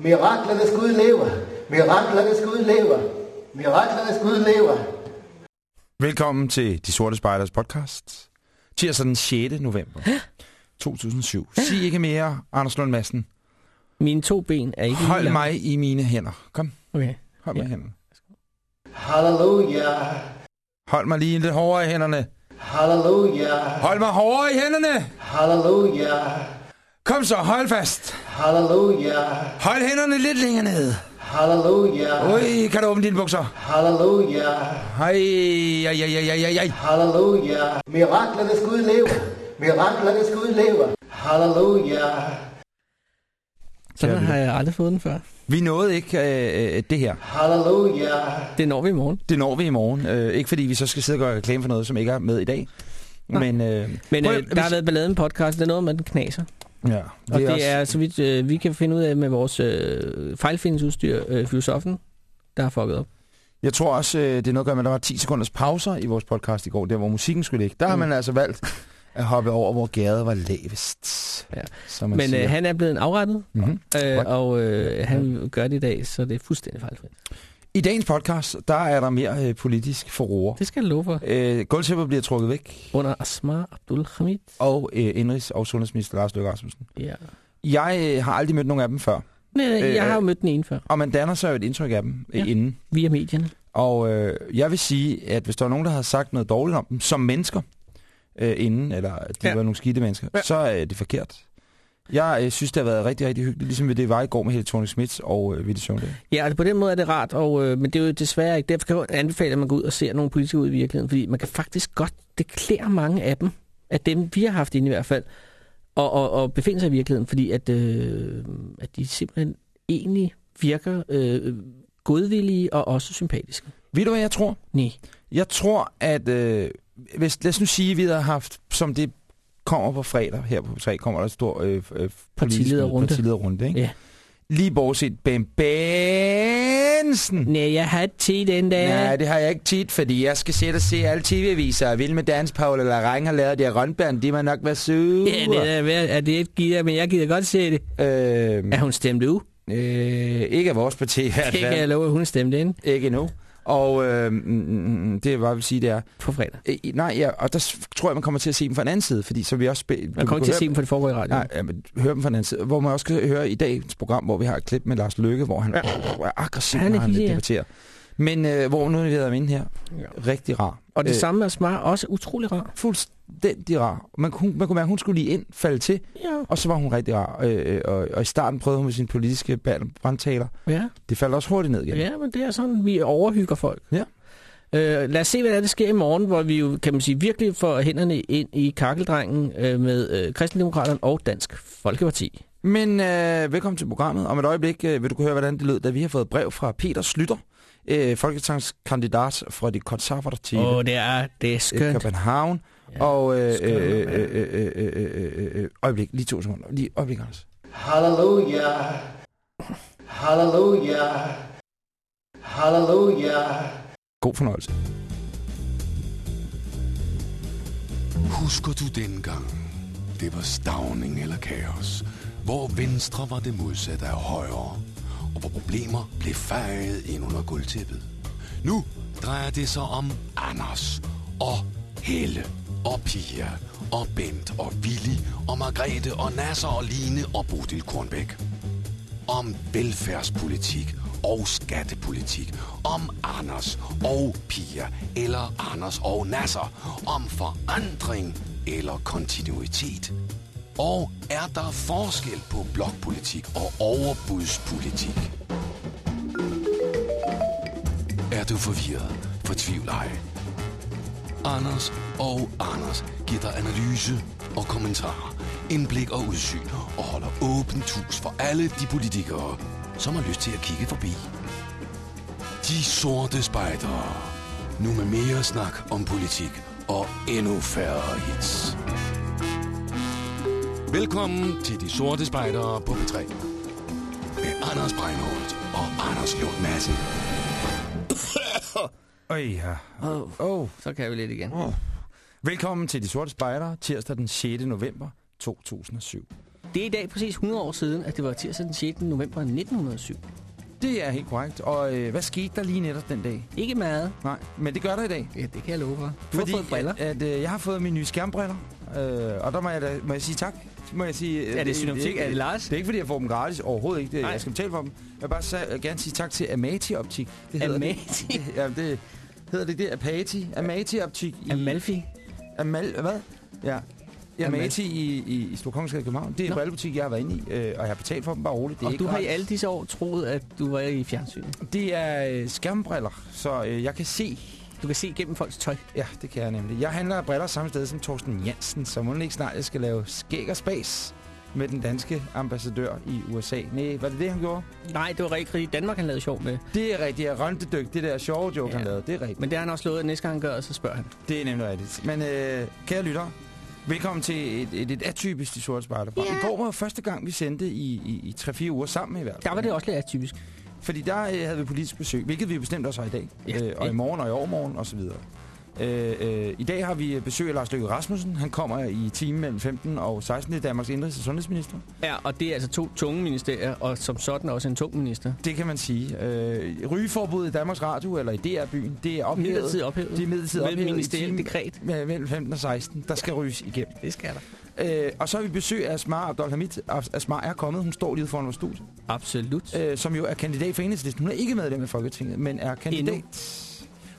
Miraklernes Gud lever. Miraklernes Gud lever. Miraklernes Gud lever. Velkommen til De Sorte Spejders podcast. Tirsdag den 6. november 2007. Sig ikke mere, Anders Lund Madsen. Mine to ben er ikke lige Hold mig i mine hænder. Kom, Okay. hold mig Ja. i hænderne. Halleluja. Hold mig lige lidt hårdere i hænderne. Halleluja. Hold mig hårdere i hænderne. Halleluja. Kom så, hold fast. Halleluja. Hold hænderne lidt længere ned. Halleluja. Ui, kan du åbne dine bukser? Halleluja. Hej, ej, ej, ej, ej, ej, ej. Halleluja. Miraklernes Gud lever. Miraklernes Gud lever. Halleluja. Sådan har jeg aldrig fået den før. Vi nåede ikke øh, øh, det her. Halleluja. Det når vi i morgen. Det når vi i morgen. Øh, ikke fordi vi så skal sidde og gøre reklame for noget, som ikke er med i dag. Nej. Men, øh, Men prøv- øh, der har været ballade med podcast. Det er noget, man knaser. Ja, Og det også- er, så vidt øh, vi kan finde ud af med vores øh, fejlfindingsudstyr, øh, filosofen, der har fucket op. Jeg tror også, øh, det er noget at gøre med, at der var 10 sekunders pauser i vores podcast i går, der hvor musikken skulle ligge. Der har Mm. man altså valgt at hoppe over, hvor gæret var lavest. Ja. Som man Men siger. øh, han er blevet afrettet, mm-hmm. øh, og øh, han gør det i dag, så det er fuldstændig fejlfrit. I dagens podcast, der er der mere øh, politisk forroer. Det skal jeg love for. Øh, bliver trukket væk, Under Asma Abdul Hamid. og øh, indrigs- og sundhedsminister Lars Løkke Rasmussen. Ja. Jeg øh, har aldrig mødt nogen af dem før, Nej, nej, Øh, jeg har jo mødt den ene før, og man danner sig jo et indtryk af dem øh, Ja. inden. via medierne. Og øh, jeg vil sige, at hvis der var nogen, der havde sagt noget dårligt om dem som mennesker øh, inden, eller at de Ja. var nogle skidte mennesker, Ja. så er det forkert. Jeg øh, synes, det har været rigtig, rigtig hyggeligt, ligesom det var i går med Helle thorning Schmidt og øh, Ville Søvndal. Ja, altså på den måde er det rart, og, øh, men det er jo desværre ikke. Derfor kan jeg anbefale, at man går ud og ser nogle politikere ud i virkeligheden, fordi man kan faktisk godt, det klæder mange af dem, af dem vi har haft inde i hvert fald, og, og, og befinde sig i virkeligheden, fordi at, øh, at de simpelthen egentlig virker øh, godvillige og også sympatiske. Ved du, hvad jeg tror? Nej. Jeg tror, at øh, hvis, lad os nu sige, at vi havde haft, som det kommer på fredag her på 3, kommer der et stor øh, øh, Partilederrunde. partilederrunde ikke? Ja. Lige bortset Ben Benson. Nej, jeg har tid den dag. Nej, det har jeg ikke tit, fordi jeg skal sætte og se alle tv-aviser. Vilde med Dans, Paul eller Rang har lavet det her rønbærn. De må nok være sure. Ja, det er, er det ikke gider, men jeg gider godt se det. Øh, Er hun stemt ud? øh, ikke af vores parti Det kan jeg love, at hun stemte ind Ikke endnu. Og øh, mm, mm, det jeg bare vil sige, det er... på fredag. Øh, nej, ja, og der tror jeg, man kommer til at se dem fra en anden side, fordi så vi også... Man kommer ikke til at se dem, for det foregår i radioen. Nej, ja, men hør dem fra den anden side. Hvor man også kan høre i dagens program, hvor vi har et klip med Lars Lykke, hvor han er aggressiv, Han er når han debatterer. Men øh, hvor nu er vi inde her. Ja. Rigtig rar. Og det Øh, samme er Smar også utrolig rar. Fuldstændig rar. Man, kunne- man kunne mærke, at hun skulle lige ind, falde til, Ja. og så var hun rigtig rar. Øh, og, og i starten prøvede hun med sine politiske brandtaler. Ja, Det faldt også hurtigt ned igen. ja, men det er sådan, vi overhygger folk. Ja. Øh, lad os se, hvad der, er, der sker i morgen, hvor vi jo, kan man sige, virkelig får hænderne ind i kakkeldrengen øh, med øh, Kristendemokraterne og Dansk Folkeparti. Men øh, velkommen til programmet. Om et øjeblik øh, vil du kunne høre, hvordan det lød, da vi har fået brev fra Peter Slytter, øh, folketingskandidat fra de konservative Åh, oh, det er, det er i skønt. København. Ja, og øh, skønt, øh, øh, øh, øh, øh, øh, øh, øh, øjeblik, lige to sekunder. Lige øjeblik, Anders. Halleluja. Halleluja. Halleluja. God fornøjelse. Husker du dengang? Det var stavning eller kaos. Hvor venstre var det modsatte af højre. Og hvor problemer blev fejet ind under gulvtæppet. Nu drejer det sig om Anders og Helle og Pia og Bent og Willy og Margrethe og Nasser og Line og Bodil Kornbæk. Om velfærdspolitik og skattepolitik. Om Anders og Pia eller Anders og Nasser. Om forandring eller kontinuitet. Og er der forskel på blokpolitik og overbudspolitik? Er du forvirret? Fortvivl ej. Anders og Anders giver dig analyse og kommentarer, indblik og udsyn og holder åbent hus for alle de politikere, som har lyst til at kigge forbi. De sorte spejdere. Nu med mere snak om politik og endnu færre hits. Velkommen til De Sorte Spejdere på P3. Med Anders Breinholt og Anders Lund Madsen. Øj, ja. Oh, Oh. så kan vi lidt igen. Oh. Velkommen til De Sorte Spejdere, tirsdag den 6. november 2007. Det er i dag præcis 100 år siden, at det var tirsdag den 6. november 1907. Det er helt korrekt. Og øh, hvad skete der lige netop den dag? Ikke meget. Nej, men det gør der i dag. Ja, det kan jeg love for. Du har fået briller. At, at, øh, jeg har fået mine nye skærmbriller, øh, og der må jeg, da, må jeg sige tak. Må jeg sige, øh, Er det synoptik? Er det Lars? Det er ikke, fordi jeg får dem gratis. Overhovedet ikke. Det, Nej. jeg skal betale for dem. Jeg vil bare sa- gerne sige tak til Amati Optik. Det Amati? Det. Ja, det hedder det. det Apati. Amati Optik. i- Amalfi. Amal, hvad? Ja. Ja, Amal- Amati i, i, i Storkongensgade i København. Det er en brillebutik, jeg har været inde i, øh, og jeg har betalt for dem bare roligt. Det er Og ikke du har i alle disse år troet, at du var i fjernsynet. Det er øh, skærmbriller, så øh, jeg kan se... Du kan se gennem folks tøj. Ja, det kan jeg nemlig. Jeg handler af briller samme sted som Torsten Jansen, så må ikke snart, jeg skal lave skæg og spas med den danske ambassadør i USA. Nej, var det det, han gjorde? Nej, det var rigtig rigtigt. Danmark han lavede sjov med. Det er rigtigt. Jeg rønte dyk. Det der sjove joke, ja. han lavede. Det er rigtigt. Men det har han også slået, at næste gang han gør, så spørger han. Det er nemlig rigtigt. Men øh, kære lytter, velkommen til et, et, et atypisk De Sorte Spejder. Ja. I går var første gang, vi sendte i, i, i 3-4 uger sammen i hvert fald. Der var det også lidt atypisk. Fordi der øh, havde vi politisk besøg, hvilket vi bestemt også har i dag. Ja, øh, og i morgen og i overmorgen osv. Øh, øh, I dag har vi besøg af Lars Løkke Rasmussen. Han kommer i timen mellem 15 og 16. Det er Danmarks indrigs- og sundhedsminister. Ja, og det er altså to tunge ministerier, og som sådan også en tung minister. Det kan man sige. Øh, rygeforbuddet i Danmarks Radio eller i DR-byen, det er ophævet. Midlertidigt ophævet. Det er midlertidigt ophævet ministerielt timen dekret. med- mellem 15 og 16. Der skal ryges igennem. Det skal der. Øh, og så har vi besøg af Asmar Abdulhamid. Asmar er kommet. Hun står lige foran vores studie. Absolut. Øh, som jo er kandidat for enhedslisten. Hun er ikke medlem af Folketinget, men er kandidat. Endnu.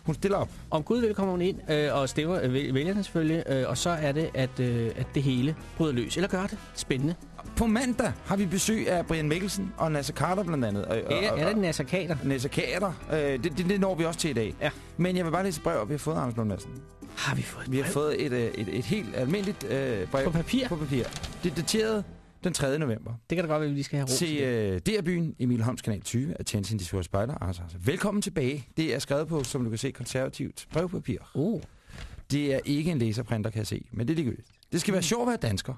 Hun stiller op. Om Gud vil kommer hun ind øh, og stemmer øh, væl- vælgerne selvfølgelig, øh, og så er det, at, øh, at det hele bryder løs. Eller gør det spændende. På mandag har vi besøg af Brian Mikkelsen og Nasser Carter blandt andet. Og, Ja, er det Nasser Kater? Nasser Carter. Øh, det, det, det, når vi også til i dag. Ja. Men jeg vil bare læse et brev, vi har fået Anders Lund Madsen. Har vi fået et Vi har brev? fået et, øh, et, et helt almindeligt øh, brev På papir? på papir. Det er dateret den 3. november. Det kan da godt være, at vi lige skal have ro Til øh, DR-byen, Emil Holms Kanal 20, af Tjensin De Sorte Spejder. Altså, altså, velkommen tilbage. Det er skrevet på, som du kan se, konservativt brevpapir. Oh. Det er ikke en laserprinter, kan jeg se, men det er ligegyldigt. Det skal være sjovt at være dansker.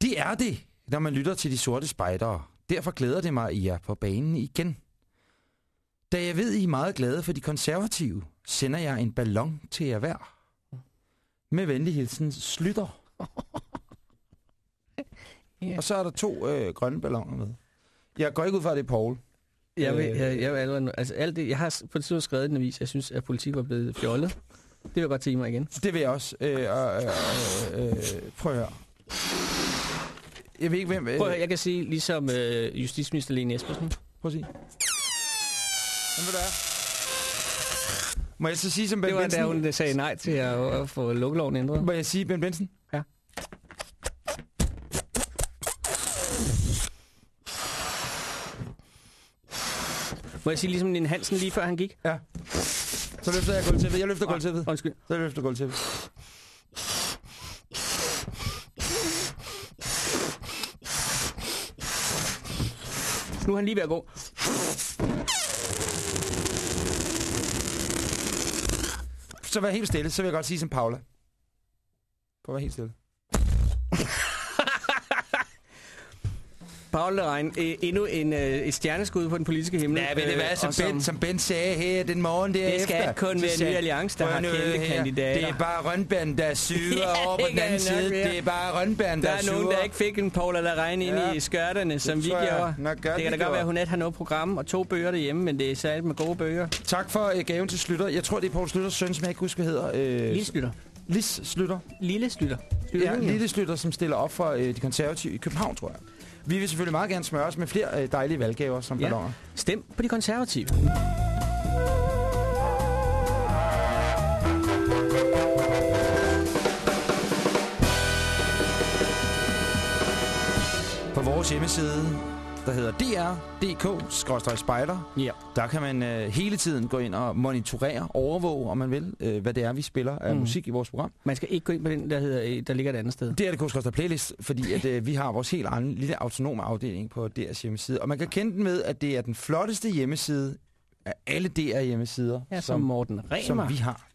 Det er det, når man lytter til de sorte spejdere. Derfor glæder det mig, at I er på banen igen. Da jeg ved, I er meget glade for de konservative, sender jeg en ballon til jer hver. Med venlig hilsen, Slytter. Ja. Og så er der to øh, grønne balloner med. Jeg går ikke ud fra, at det er Paul. Jeg vil, Øh. jeg, jeg vil allerede nu, altså alt det, jeg har på det tidspunkt skrevet i en avis, jeg synes, at politik var blevet fjollet. Det vil jeg godt tænke mig igen. Det vil jeg også. Øh, og, øh, øh, øh, prøv at høre. Jeg ved ikke, hvem... Øh, Prøv at høre, jeg kan sige, ligesom øh, justitsminister Lene Espersen. Prøv at sige. Hvem vil du have? Må jeg så sige som Ben Det var Benson? da hun sagde nej til at, at få lukkeloven ændret. Må jeg sige Ben Benson? Ja. Må jeg sige ligesom Lene Hansen lige før han gik? Ja. Så løfter jeg gulvtæppet. Jeg løfter Ah, gulvtæppet. Undskyld. Så jeg løfter gulvtæppet. Nu er han lige ved at gå. Så vær helt stille. Så vil jeg godt sige som Paula. Prøv at være helt stille. Paul Lerein, øh, endnu en, øh, et stjerneskud på den politiske himmel. Ja, ved det hvad, som, og ben, som Ben sagde her den morgen derefter. Det skal ikke kun være sagde- Ny Alliance, der har kendte kandidater. Det er bare Rønbæren, der er syge Ja, over på den anden side. være. Det er bare Rønbæren, der, Der er er syge. nogen, der ikke fik en Paula Lerein ind Ja. i skørterne, som vi gjorde. nok godt, det kan da godt være, at hun net har noget program og to bøger derhjemme, men det er særligt med gode bøger. Tak for uh, gaven til Slytter. Jeg tror, det er Poul Slytters søn, som jeg ikke husker, hedder. Uh, Lille Slytter. Lis Slytter. Lille Slytter. Slytter Ja. Lille Slytter, som stiller op for uh, de konservative i København, tror jeg. Vi vil selvfølgelig meget gerne smøre os med flere uh, dejlige valggaver som Ja. balloner. Stem på de konservative. På vores hjemmeside, der hedder dr.dk-spejder, Ja. der kan man uh, hele tiden gå ind og monitorere, overvåge, om man vil, uh, hvad det er, vi spiller af Mm. musik i vores program. Man skal ikke gå ind på den, der, hedder, øh, der ligger et andet sted. Det er det Koskoster Playlist, fordi at, øh, vi har vores helt egen lille autonome afdeling på DR's hjemmeside. Og man kan kende den med, at det er den flotteste hjemmeside af alle DR hjemmesider, Ja, som som, Morten Remer som vi har.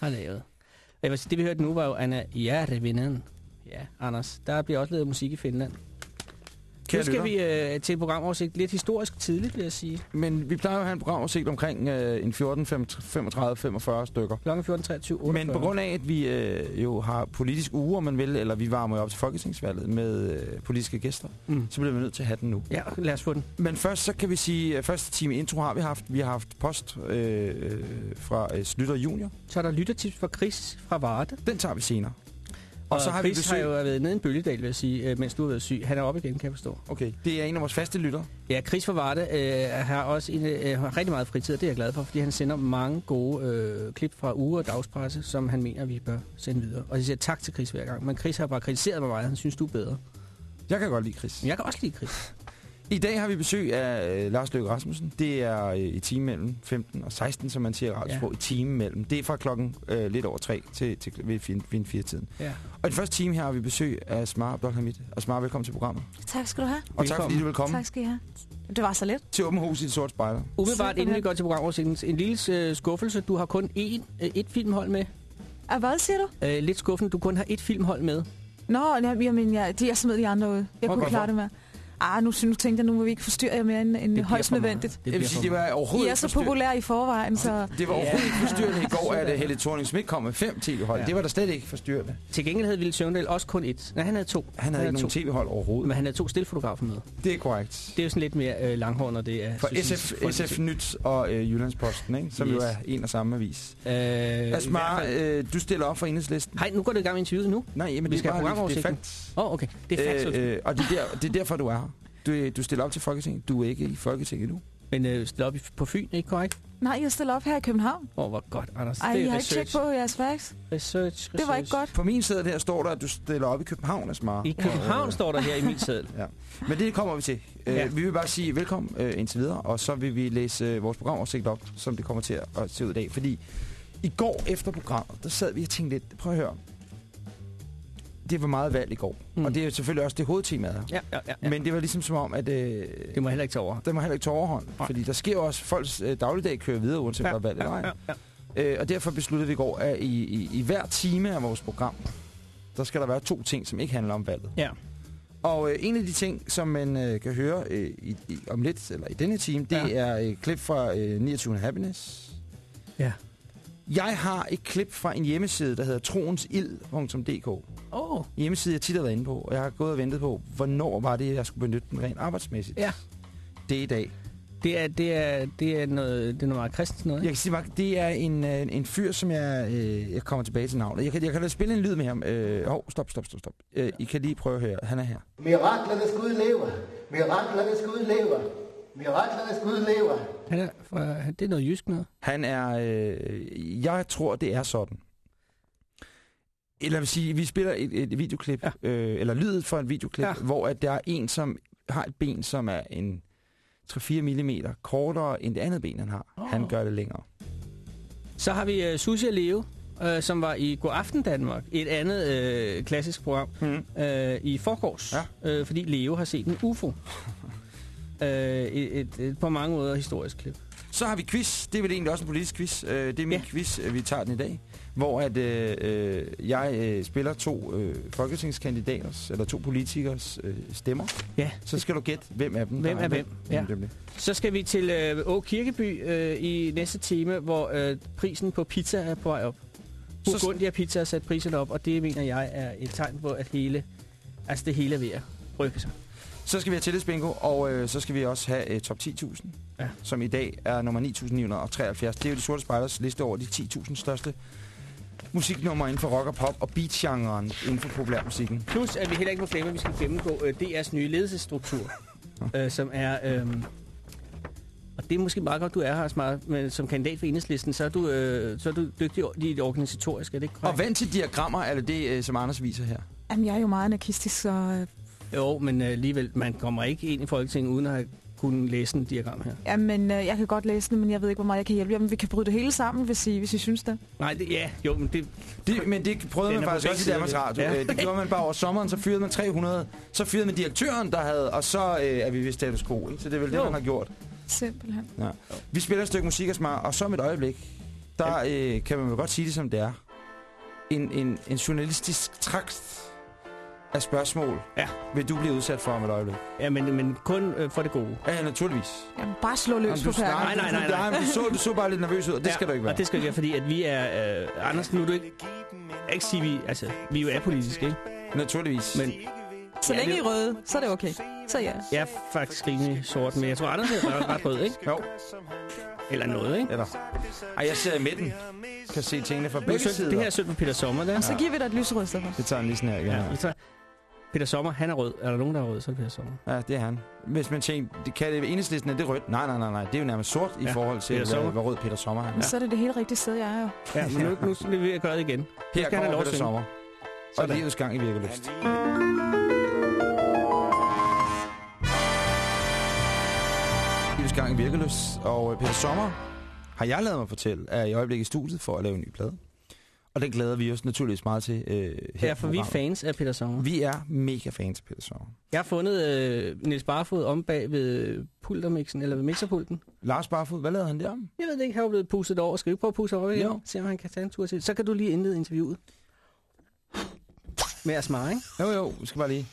har lavet. Og Jeg vil sige, det vi hørte nu var jo Anna Järvinen. Ja, Anders, der bliver også lavet musik i Finland. Nu Kære skal lytter. vi øh, til programoversigt lidt historisk tidligt, vil jeg sige. Men vi plejer jo at have en programoversigt omkring øh, en 14, 35, 45 stykker. Klokken 14.23. Men på grund af, at vi øh, jo har politisk uge, om man vil, eller vi varmer jo op til folketingsvalget med øh, politiske gæster, Mm. så bliver vi nødt til at have den nu. Ja, lad os få den. Men først så kan vi sige, at første time intro har vi haft. Vi har haft post øh, øh, fra øh, Slytter Junior. Så er der lyttertips fra Chris fra Varde. Den tager vi senere. Og, så har vi Chris har besøg- jo været nede i en bølgedal, vil jeg sige, øh, mens du har været syg. Han er oppe igen, kan jeg forstå. Okay, det er en af vores faste lytter. Ja, Chris fra Varde øh, har også en, øh, har rigtig meget fritid, og det er jeg glad for, fordi han sender mange gode øh, klip fra uge- og dagspresse, som han mener, vi bør sende videre. Og jeg siger tak til Chris hver gang. Men Chris har bare kritiseret mig meget, han synes, du er bedre. Jeg kan godt lide Chris. Jeg kan også lide Chris. I dag har vi besøg af øh, Lars Løkke Rasmussen. Det er øh, i time mellem 15 og 16, som man siger i radiosprog. Ja. I time mellem. Det er fra klokken øh, lidt over 3 til, til ved fin, fin 4 tiden. Ja. Og i den første time her har vi besøg af Smar Abdelhamid. Og Smar, velkommen til programmet. Tak skal du have. Og tak fordi du vil komme Tak skal I have. Det var så let. til Åben Hus i det sorte spejler. Umiddelbart, inden vi går til programoversigten, en lille øh, skuffelse. Du har kun én, øh, et filmhold med. Ah, hvad siger du? Øh, lidt skuffende, du kun har et filmhold med. Nå, jamen, jeg, jeg smed de andre ud. Jeg Hvor- kunne klare det med. Ah, nu, nu tænkte jeg, nu må vi ikke forstyrre jer mere end, end højst nødvendigt. Det vil sige, det var I overhovedet er ikke så populære i forvejen, så... Det var Ja. overhovedet ikke forstyrrende i går, at Helle thorning Schmidt kom med fem tv-hold. Ja. Det var da slet ikke forstyrrende. Til gengæld havde Ville Søvndal også kun et. Nej, han havde to. Han havde ikke to. nogen tv-hold overhovedet. Men han havde to stillfotografer med. Det er korrekt. Det er jo sådan lidt mere øh, langhåret, når det er... For SF. SF Nyt og øh, Jyllandsposten, ikke? som yes. jo er en og samme avis. Øh, Asmar, i øh, du stiller op for enhedslisten. Hej, nu går det i gang med interviewet nu. Nej, men Vi det skal er have bare det er facts. Åh, oh, okay. Det er facts. Øh, øh, og det er, der, det er derfor, du er her. Du, du stiller op til Folketinget. Du er ikke i Folketinget nu. Men øh, stille op i, på Fyn, ikke korrekt? Nej, jeg stiller op her i København. Åh, oh, hvor godt, Anders. Ej, det jeg har ikke tjekket på jeres facts. Research, research. Det var ikke godt. På min side der står der, at du stiller op i København, Asmar. I København står der her i min seddel. Ja. Men det kommer vi til. Ja. Ja. Vi vil bare sige velkommen øh, indtil videre, og så vil vi læse øh, vores programoversigt op, som det kommer til at, at se ud i dag. Fordi i går efter programmet, der sad vi og tænkte lidt, prøv at høre. Det var meget valg i går, mm. Og det er jo selvfølgelig også det hovedtemaet her. Ja, ja, ja. ja. Men det var ligesom som om, at øh, det må heller ikke tage over. det må heller ikke tage overhånd. Nej. Fordi der sker også, folks øh, dagligdag kører videre, uanset ja, hvad valg eller ej. ja, ja. Øh, og derfor besluttede vi i går, at i, i, i hver time af vores program, der skal der være to ting, som ikke handler om valget. ja. Og øh, en af de ting, som man øh, kan høre øh, i, i, om lidt, eller i denne time, det Ja. ja. er et klip fra øh, 29. Happiness. Ja. Jeg har et klip fra en hjemmeside, der hedder troensild.dk. Åh, oh, En hjemmeside, jeg tit har været inde på, og jeg har gået og ventet på, hvornår var det, jeg skulle benytte den rent arbejdsmæssigt. Ja. Det er i dag. det er, det er, det er noget, det er noget meget kristent noget, Jeg ikke? kan sige, Mark, det er en, øh, en fyr, som jeg, øh, jeg kommer tilbage til navnet. Jeg kan, jeg kan da spille en lyd med ham. Øh, hov, stop, stop, stop, stop. Øh, I kan lige prøve at høre. Han er her. Miraklernes Gud lever. Miraklernes Gud lever. Miraklernes Gud lever. Han er, fra, det er noget jysk noget. Han er... Øh, jeg tror, det er sådan. Eller vil sige, vi spiller et, et videoklip, Ja. øh, eller lydet for et videoklip, Ja. hvor at der er en, som har et ben, som er en 3-4 mm kortere end det andet ben, han har. Oh. Han gør det længere. Så har vi uh, Susie og Leo, uh, som var i God Aften Danmark, et andet uh, klassisk program, Mm. uh, i forgårs, Ja. uh, fordi Leo har set en UFO. uh, et, et, et på mange måder historisk klip. Så har vi quiz. Det er vel egentlig også en politisk quiz. Øh, det er min Ja. quiz, vi tager den i dag. Hvor at, øh, øh, jeg øh, spiller to øh, folketingskandidaters, eller to politikers øh, stemmer. Ja. Så skal du gætte, hvem af dem Hvem er hvem? Ja. Det Så skal vi til øh, Å Kirkeby øh, i næste time, hvor øh, prisen på pizza er på vej op. Burgundia Pizza har sat priserne op, og det mener jeg er et tegn på, at hele, altså det hele er ved at rykke sig. Så skal vi have tillidsbingo, og øh, så skal vi også have øh, top 10.000, Ja. som i dag er nummer 9.973. Det er jo de sorte spejders liste over de 10.000 største musiknumre inden for rock og pop og beat-genren inden for populærmusikken. Plus, at vi heller ikke må glemme, at vi skal gennemgå øh, DR's nye ledelsesstruktur, øh, som er... Øh, og det er måske meget godt, du er her, Smart, men som kandidat for enhedslisten, så er du, øh, så er du dygtig i det organisatoriske, er det ikke Og korrekt? vend til diagrammer, er det det, øh, som Anders viser her? Jamen, jeg er jo meget anarkistisk, så... øh, Jo, men øh, alligevel, man kommer ikke ind i Folketinget uden at have kunnet læse en diagram her. Jamen, øh, jeg kan godt læse det, men jeg ved ikke, hvor meget jeg kan hjælpe jer. Men vi kan bryde det hele sammen, hvis I, hvis I synes det. Nej, det, ja, jo, men det, Det, men det prøvede Den man faktisk også i Danmarks Radio. ja. Ja. Det gjorde man bare over sommeren, så fyrede man 300. Så fyrede man direktøren, der havde, og så øh, er vi ved status quo. Ikke? Så det er vel det, Jo. man har gjort. Simpelthen. Ja. Vi spiller et stykke musik, Asmar, og så om et øjeblik, der øh, kan man vel godt sige det, som det er. En, en, en journalistisk trakt af spørgsmål Ja. vil du blive udsat for om et øjeblik? Ja, men, men kun øh, for det gode. Ja, naturligvis. Jamen, bare slå løs på du, nej. Nej, nej, nej. Du, så, du så bare lidt nervøs ud, og det skal du ikke være. Og det skal ikke være, fordi at vi er... Øh, Anders, nu er du ikke... Ikke sige, vi, altså, vi er jo apolitiske, ikke? Naturligvis. Men Så Ja, længe det- I er røde, så er det okay. Så ja. jeg er faktisk rimelig sort, men jeg tror, Anders er ret- ret rød, ikke? Jo, Eller noget, ikke? eller... Ej, jeg sidder i midten. Kan se tingene fra Det, er begge sider. det her er synd for Peter Sommer, der. Så giver vi dig et lyserød i stedet for. Det tager han lige sådan her igen. Ja, vi tager- Peter Sommer, han er rød. Er der nogen, der er rød, så er det Peter Sommer. Ja, det er han. Hvis man tænker, det kan det enhedslisten, er det rødt? Nej, nej, nej, nej. Det er jo nærmest sort i Ja, forhold til, Peter hvad, hvor rød Peter Sommer er. Men så er det det helt rigtige sted, jeg er jo. Ja, men nu, nu vi ved at gøre det igen. Her skal kommer Peter. Sommer. Og Sådan. livets gang i virkeløst. Livets gang i virkeløst. Og øh, Peter Sommer har jeg lavet mig fortælle, er i øjeblikket i studiet for at lave en ny plade. Og den glæder vi os naturligvis meget til øh, her Ja, for vi er fans af Peter Sommer. Vi er mega fans af Peter Sommer. Jeg har fundet øh, Niels Barfod om bag ved pultermixen, eller ved mixerpulten. Lars Barfod, hvad lavede han der? Jeg ved det ikke, han er blevet pusset over. Skal vi ikke prøve at pusse over igen? Se om han kan tage en tur til. Så kan du lige indlede interviewet. Med Asmar, ikke? Jo, jo, vi skal bare lige.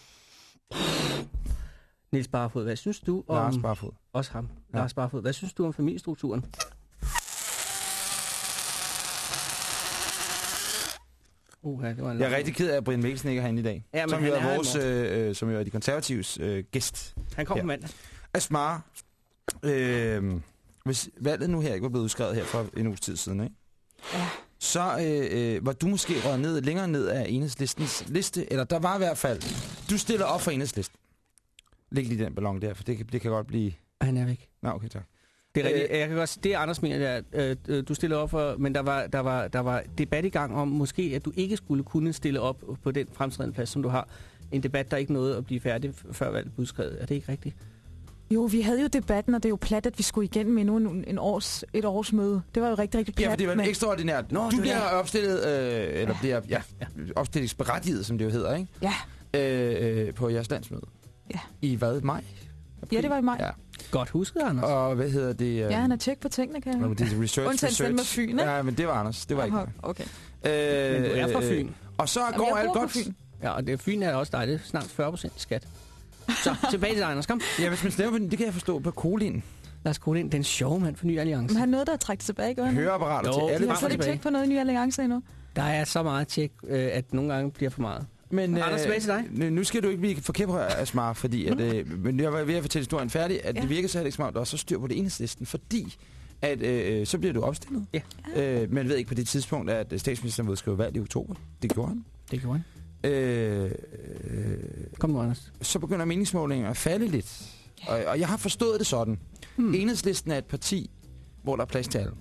Niels Barfod, hvad synes du om... Lars Barfod. Også ham. Ja. Lars Barfod, hvad synes du om familiestrukturen? Uh, det var en Jeg er rigtig ked af, at Brian Mikkelsen ikke er herinde i dag. Ja, men som, han jo er her i vores, øh, øh, som jo er de konservatives øh, gæst. Han kom Ja. mandag. Asmar, øh, hvis valget nu her ikke var blevet udskrevet her for en uges tid siden, ikke? Ja. så øh, øh, var du måske røget ned, længere ned af enhedslistens liste, eller der var i hvert fald, du stiller op for enhedslisten. Læg lige den ballon der, for det, kan- det kan godt blive... Han er væk. Nå, okay, tak. Det er Øh, rigtigt. Jeg kan godt se, det er Anders mener, der, øh, øh, du stiller op for, men der var, der, var, der var debat i gang om måske, at du ikke skulle kunne stille op på den fremtrædende plads, som du har. En debat, der ikke nåede at blive færdig før valget udskrevet. Er det ikke rigtigt? Jo, vi havde jo debatten, og det er jo plat, at vi skulle igennem endnu en, en års, et års møde. Det var jo rigtig, rigtig plat. Ja, for det var men- ekstraordinært. Nå, du det bliver var opstillet, øh, eller bliver ja, Ja. opstillingsberettiget, som det jo hedder, ikke? Ja. Øh, øh, på jeres landsmøde. Ja. I hvad? Maj? ja, det var i maj. Ja. Godt husket, Anders. Og hvad hedder det? Øh, ja han har tjek på tingene, kan Nå, jeg. men det er research, Undtagen den research. med Fyn, ikke? Ja, men det var Anders. Det var ikke mig. Okay. Øh, Men du er fra øh, Fyn. Og så Jamen, går jeg alt godt. Fyn. Ja, og det, Fyn er også dejligt. Snart 40 procent skat. Så, tilbage til dig, Anders. Kom. Ja, hvis man stemmer på den, det kan jeg forstå på Kolin. Lad os gå ind. Den sjove mand for Ny Alliance. Men han nåede der at trække tilbage, gør han? ikke? Høreapparater til det alle. Vi har slet ikke tjekket på noget i Ny Alliance endnu. Der er så meget tjek, øh, at nogle gange bliver for meget. Men, Anders, tilbage til dig. øh, nu skal du ikke blive for kæphøj, Asmar, fordi at, øh, men jeg var ved at fortælle historien færdig, at Ja. det virker så heller ikke der er så styr på det enhedslisten, fordi at øh, så bliver du opstillet. Ja. Øh, men ved ikke på det tidspunkt, at statsministeren ville skrive valg i oktober. Det gjorde han. Det gjorde han. Øh, øh, Kom nu, Anders. så begynder meningsmålingen at falde lidt. Og, og jeg har forstået det sådan. Hmm. Enhedslisten er et parti, hvor der er plads til alle.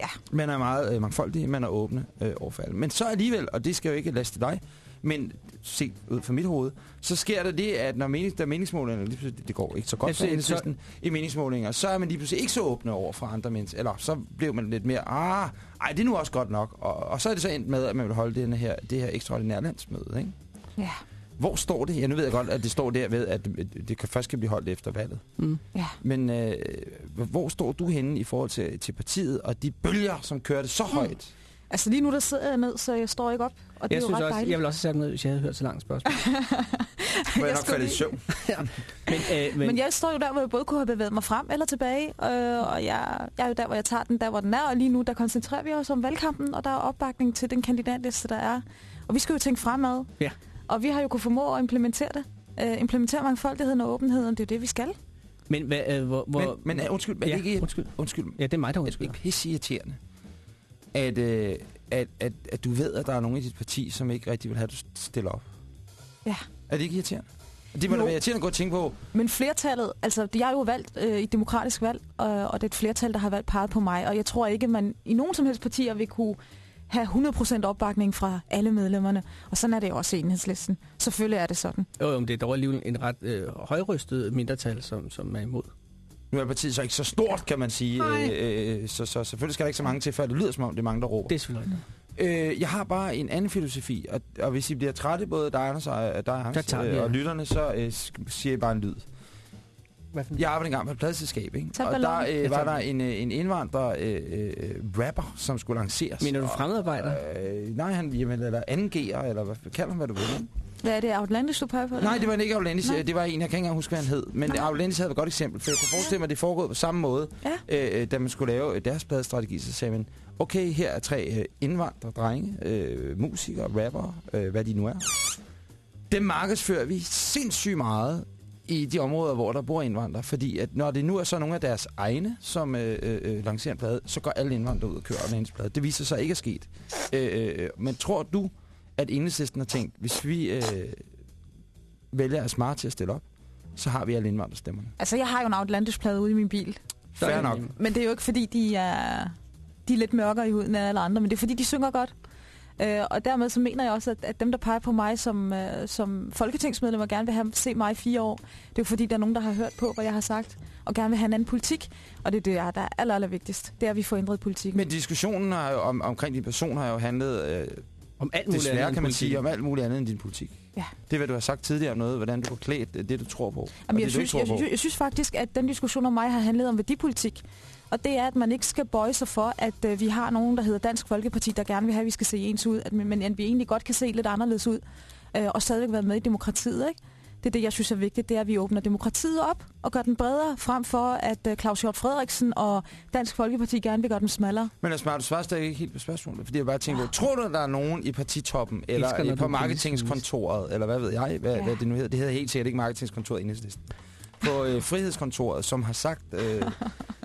Ja. Man er meget øh, mangfoldig, man er åbne øh, overfor alle. Men så alligevel, og det skal jo ikke laste dig, men set ud fra mit hoved, så sker der det, at når mening, der meningsmålinger, lige pludselig, det går ikke så godt for enhedslisten i meningsmålinger, så er man lige pludselig ikke så åbne over for andre mennesker. Eller så bliver man lidt mere, ah, ej, det er nu også godt nok. Og, og så er det så endt med, at man vil holde det her, det her ekstraordinære landsmøde, ikke? Ja. Hvor står det? Ja, nu ved jeg godt, at det står derved, at det, kan først kan blive holdt efter valget. Mm. Ja. Men øh, hvor står du henne i forhold til, til partiet og de bølger, som kørte så højt? Altså lige nu der sidder jeg ned, så jeg står ikke op. Og det Jeg er jo synes ret også, dejligt. jeg vil også have sat ned, hvis jeg havde hørt så langt spørgsmål. Hvor jeg nok skulle faldet i søvn. Men, øh, men, Men jeg står jo der, hvor jeg både kunne have bevæget mig frem eller tilbage, øh, og jeg, jeg er jo der, hvor jeg tager den, der hvor den er, og lige nu der koncentrerer vi os om valgkampen, og der er opbakning til den kandidatliste, der er. Og vi skal jo tænke fremad. Ja. Og vi har jo kunne formå at implementere det. Øh, implementere mangfoldigheden og åbenheden, det er jo det, vi skal. men hvad, øh, hvor, hvor, Men, men øh, undskyld, men ja, ikke, undskyld. undskyld, Ja, det er mig, der er det undskylder. ikke pisse irriterende, at, øh, at, at, at du ved, at der er nogen i dit parti, som ikke rigtig vil have, at du stiller op? Ja. Er det ikke irriterende? Det må da være irriterende at gå og tænke på, Men flertallet, altså jeg er jo valgt øh, i et demokratisk valg, og, og det er et flertal, der har valgt peget på mig, og jeg tror ikke, man i nogen som helst partier vil kunne have 100% opbakning fra alle medlemmerne. Og sådan er det jo også i enhedslisten. Selvfølgelig er det sådan. Jo, jo, men det er dog alligevel en ret øh, højrystet mindretal, som, som er imod. Nu er partiet så ikke så stort, kan man sige, øh, øh, så, så selvfølgelig skal der ikke så mange til, før det lyder som om, det er mange, der råber. Det er selvfølgelig Øh, jeg har bare en anden filosofi, og, og hvis I bliver trætte, både dig, Anders, og, dig, Hans, vi, øh, ja. og lytterne, så øh, siger I bare en lyd. Hvad Jeg arbejdede engang på et pladselskab, ikke? Tag og der øh, var der en, øh, en indvandrer øh, øh, rapper, som skulle lanceres. Mener du Og, fremmedarbejder? Øh, nej, han jamen, eller 2G'er, eller hvad, kald ham, hvad du vil. ikke? Hvad er det, Outlandish, du peger på? Nej, det var ikke Outlandis. Nej. Det var en, jeg kan ikke engang huske, hvad han hed. Men Nej. Outlandis havde et godt eksempel, for jeg kunne forestille mig, at det foregået på samme måde. Ja. Øh, da man skulle lave øh, deres pladestrategi, så sagde man, okay, her er tre øh, indvandrere, drenge, øh, musikere, rappere, øh, hvad de nu er. Dem markedsfører vi sindssygt meget i de områder, hvor der bor indvandrere, fordi at når det nu er så nogle af deres egne, som øh, øh, øh, lancerer en plade, så går alle indvandrere ud og kører Outlandis plade. Det viser sig ikke at sket. Øh, øh, men tror du, at enhedslisten har tænkt, hvis vi øh, vælger at smart til at stille op, så har vi alle indvandrerstemmerne. Altså, jeg har jo en Outlandish-plade ude i min bil. Fair nok. Men det er jo ikke, fordi de er, de er lidt mørkere i huden end alle andre, men det er, fordi de synger godt. Øh, og dermed så mener jeg også, at, at dem, der peger på mig som, øh, som folketingsmedlem og gerne vil have se mig i fire år, det er jo fordi, der er nogen, der har hørt på, hvad jeg har sagt, og gerne vil have en anden politik. Og det er det, der er aller, aller vigtigst. Det er, at vi får ændret politik. Men diskussionen har jo, om, omkring din person har jo handlet, øh, Om alt muligt desværre andet kan man sige, om alt muligt andet end din politik. Ja. Det er, hvad du har sagt tidligere om noget, hvordan du har klædt det, du tror på. Jamen, det, jeg, du synes, tror jeg, på. synes, jeg synes faktisk, at den diskussion om mig har handlet om værdipolitik. Og det er, at man ikke skal bøje sig for, at øh, vi har nogen, der hedder Dansk Folkeparti, der gerne vil have, at vi skal se ens ud, at, men, men at vi egentlig godt kan se lidt anderledes ud, øh, og stadigvæk være med i demokratiet. Ikke? Det er det, jeg synes er vigtigt, det er, at vi åbner demokratiet op og gør den bredere, frem for at øh, Claus Hjort Frederiksen og Dansk Folkeparti gerne vil gøre den smallere. Men altså, du svarer stadig ikke helt på spørgsmålet, fordi jeg bare tænker på, tror du, der er nogen i partitoppen, eller Elsker, når i- på marketingskontoret, eller hvad ved jeg, hvad, Ja. hvad det nu hedder. Det hedder helt sikkert ikke marketingskontoret i Enhedslisten. På øh, Frihedskontoret, som har sagt, øh,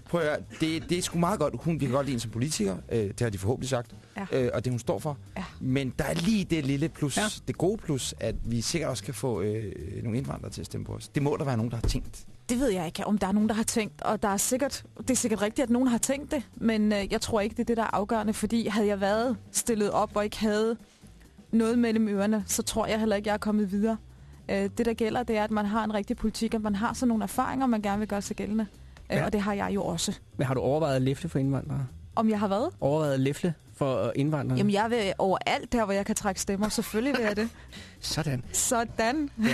prøv at høre, det, det er sgu meget godt, hun kan godt lide hende som politiker, øh, det har de forhåbentlig sagt, Ja. øh, og det hun står for. Ja. Men der er lige det lille plus, Ja. ja. det gode plus, at vi sikkert også kan få øh, nogle indvandrere til at stemme på os. Det må der være nogen, der har tænkt. Det ved jeg ikke, om der er nogen, der har tænkt, og der er sikkert, det er sikkert rigtigt, at nogen har tænkt det, men øh, jeg tror ikke, det er det, der er afgørende, fordi havde jeg været stillet op og ikke havde noget mellem ørerne, så tror jeg heller ikke, jeg er kommet videre. Øh, det, der gælder, det er, at man har en rigtig politik, at man har sådan nogle erfaringer, man gerne vil gøre sig gældende. Øh, Ja. Og det har jeg jo også. Men har du overvejet at læfle for indvandrere? Om jeg har været? Overvejet at læfle for øh, indvandrere? Jamen, jeg vil overalt der, hvor jeg kan trække stemmer. Selvfølgelig vil jeg det. Sådan. Sådan.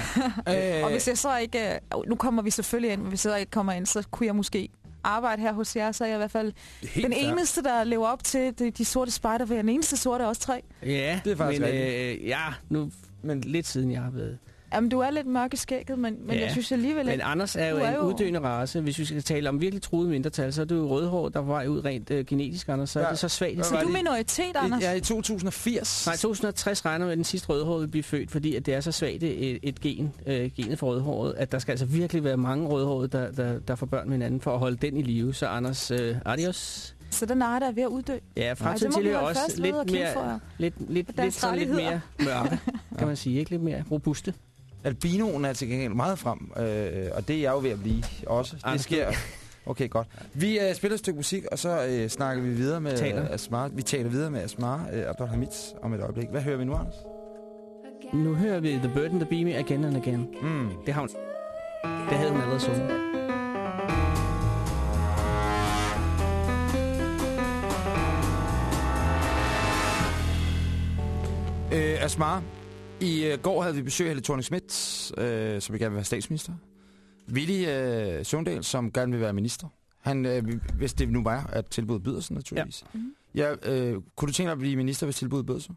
Øh, Og hvis jeg så ikke... øh, Nu kommer vi selvfølgelig ind, men hvis jeg ikke kommer ind, så kunne jeg måske arbejde her hos jer, så er jeg i hvert fald helt den eneste, der lever op til de, de sorte spejder, for jeg er den eneste sorte os tre. Ja, Det er faktisk men, rigtigt. øh, ja, nu, men lidt siden jeg har været. Jamen, du er lidt mørk i skægget, men, men Ja. jeg synes alligevel Men. Anders er jo Du er en jo- uddøende race. Hvis vi skal tale om virkelig truede mindretal, så er det jo rødhår, der er vej ud rent øh, genetisk, Anders. Så ja. Er det så svagt. Så var du er minoritet, Anders? Ja, i 2080. Nej, 2060 regner med, at den sidste rødhår vil blive født, fordi at det er så svagt et, et gen, øh, genet for rødhåret, at der skal altså virkelig være mange rødhårede, der, der, der får børn med hinanden for at holde den i live. Så Anders, øh, adios. Så den art er ved at uddø. Ja, fremtiden tilhører også lidt mere, lidt, lidt, lidt, sådan lidt mere mørke, kan man sige. Ikke lidt mere robuste. Albinoen er til gengæld meget frem, øh, og det er jeg jo ved at blive også. Det Anders, sker. Okay, godt. Vi øh, spiller et stykke musik, og så øh, snakker vi videre med Taler. Asmar. Vi taler videre med Asmar øh, Abdelhamid om et øjeblik. Hvad hører vi nu, Anders? Nu hører vi The Burden to Be Me Again and Again. Mm. Det har hun. Det havde hun allerede sunget. Øh, Asmar, i øh, går havde vi besøg af Helle thorning Schmidt, øh, som gerne vil være statsminister. Willy øh, Søvndal, som gerne vil være minister. Han, øh, hvis det nu var, at tilbuddet byder sig naturligvis. Ja. Ja, øh, kunne du tænke dig at blive minister, hvis tilbuddet byder sig?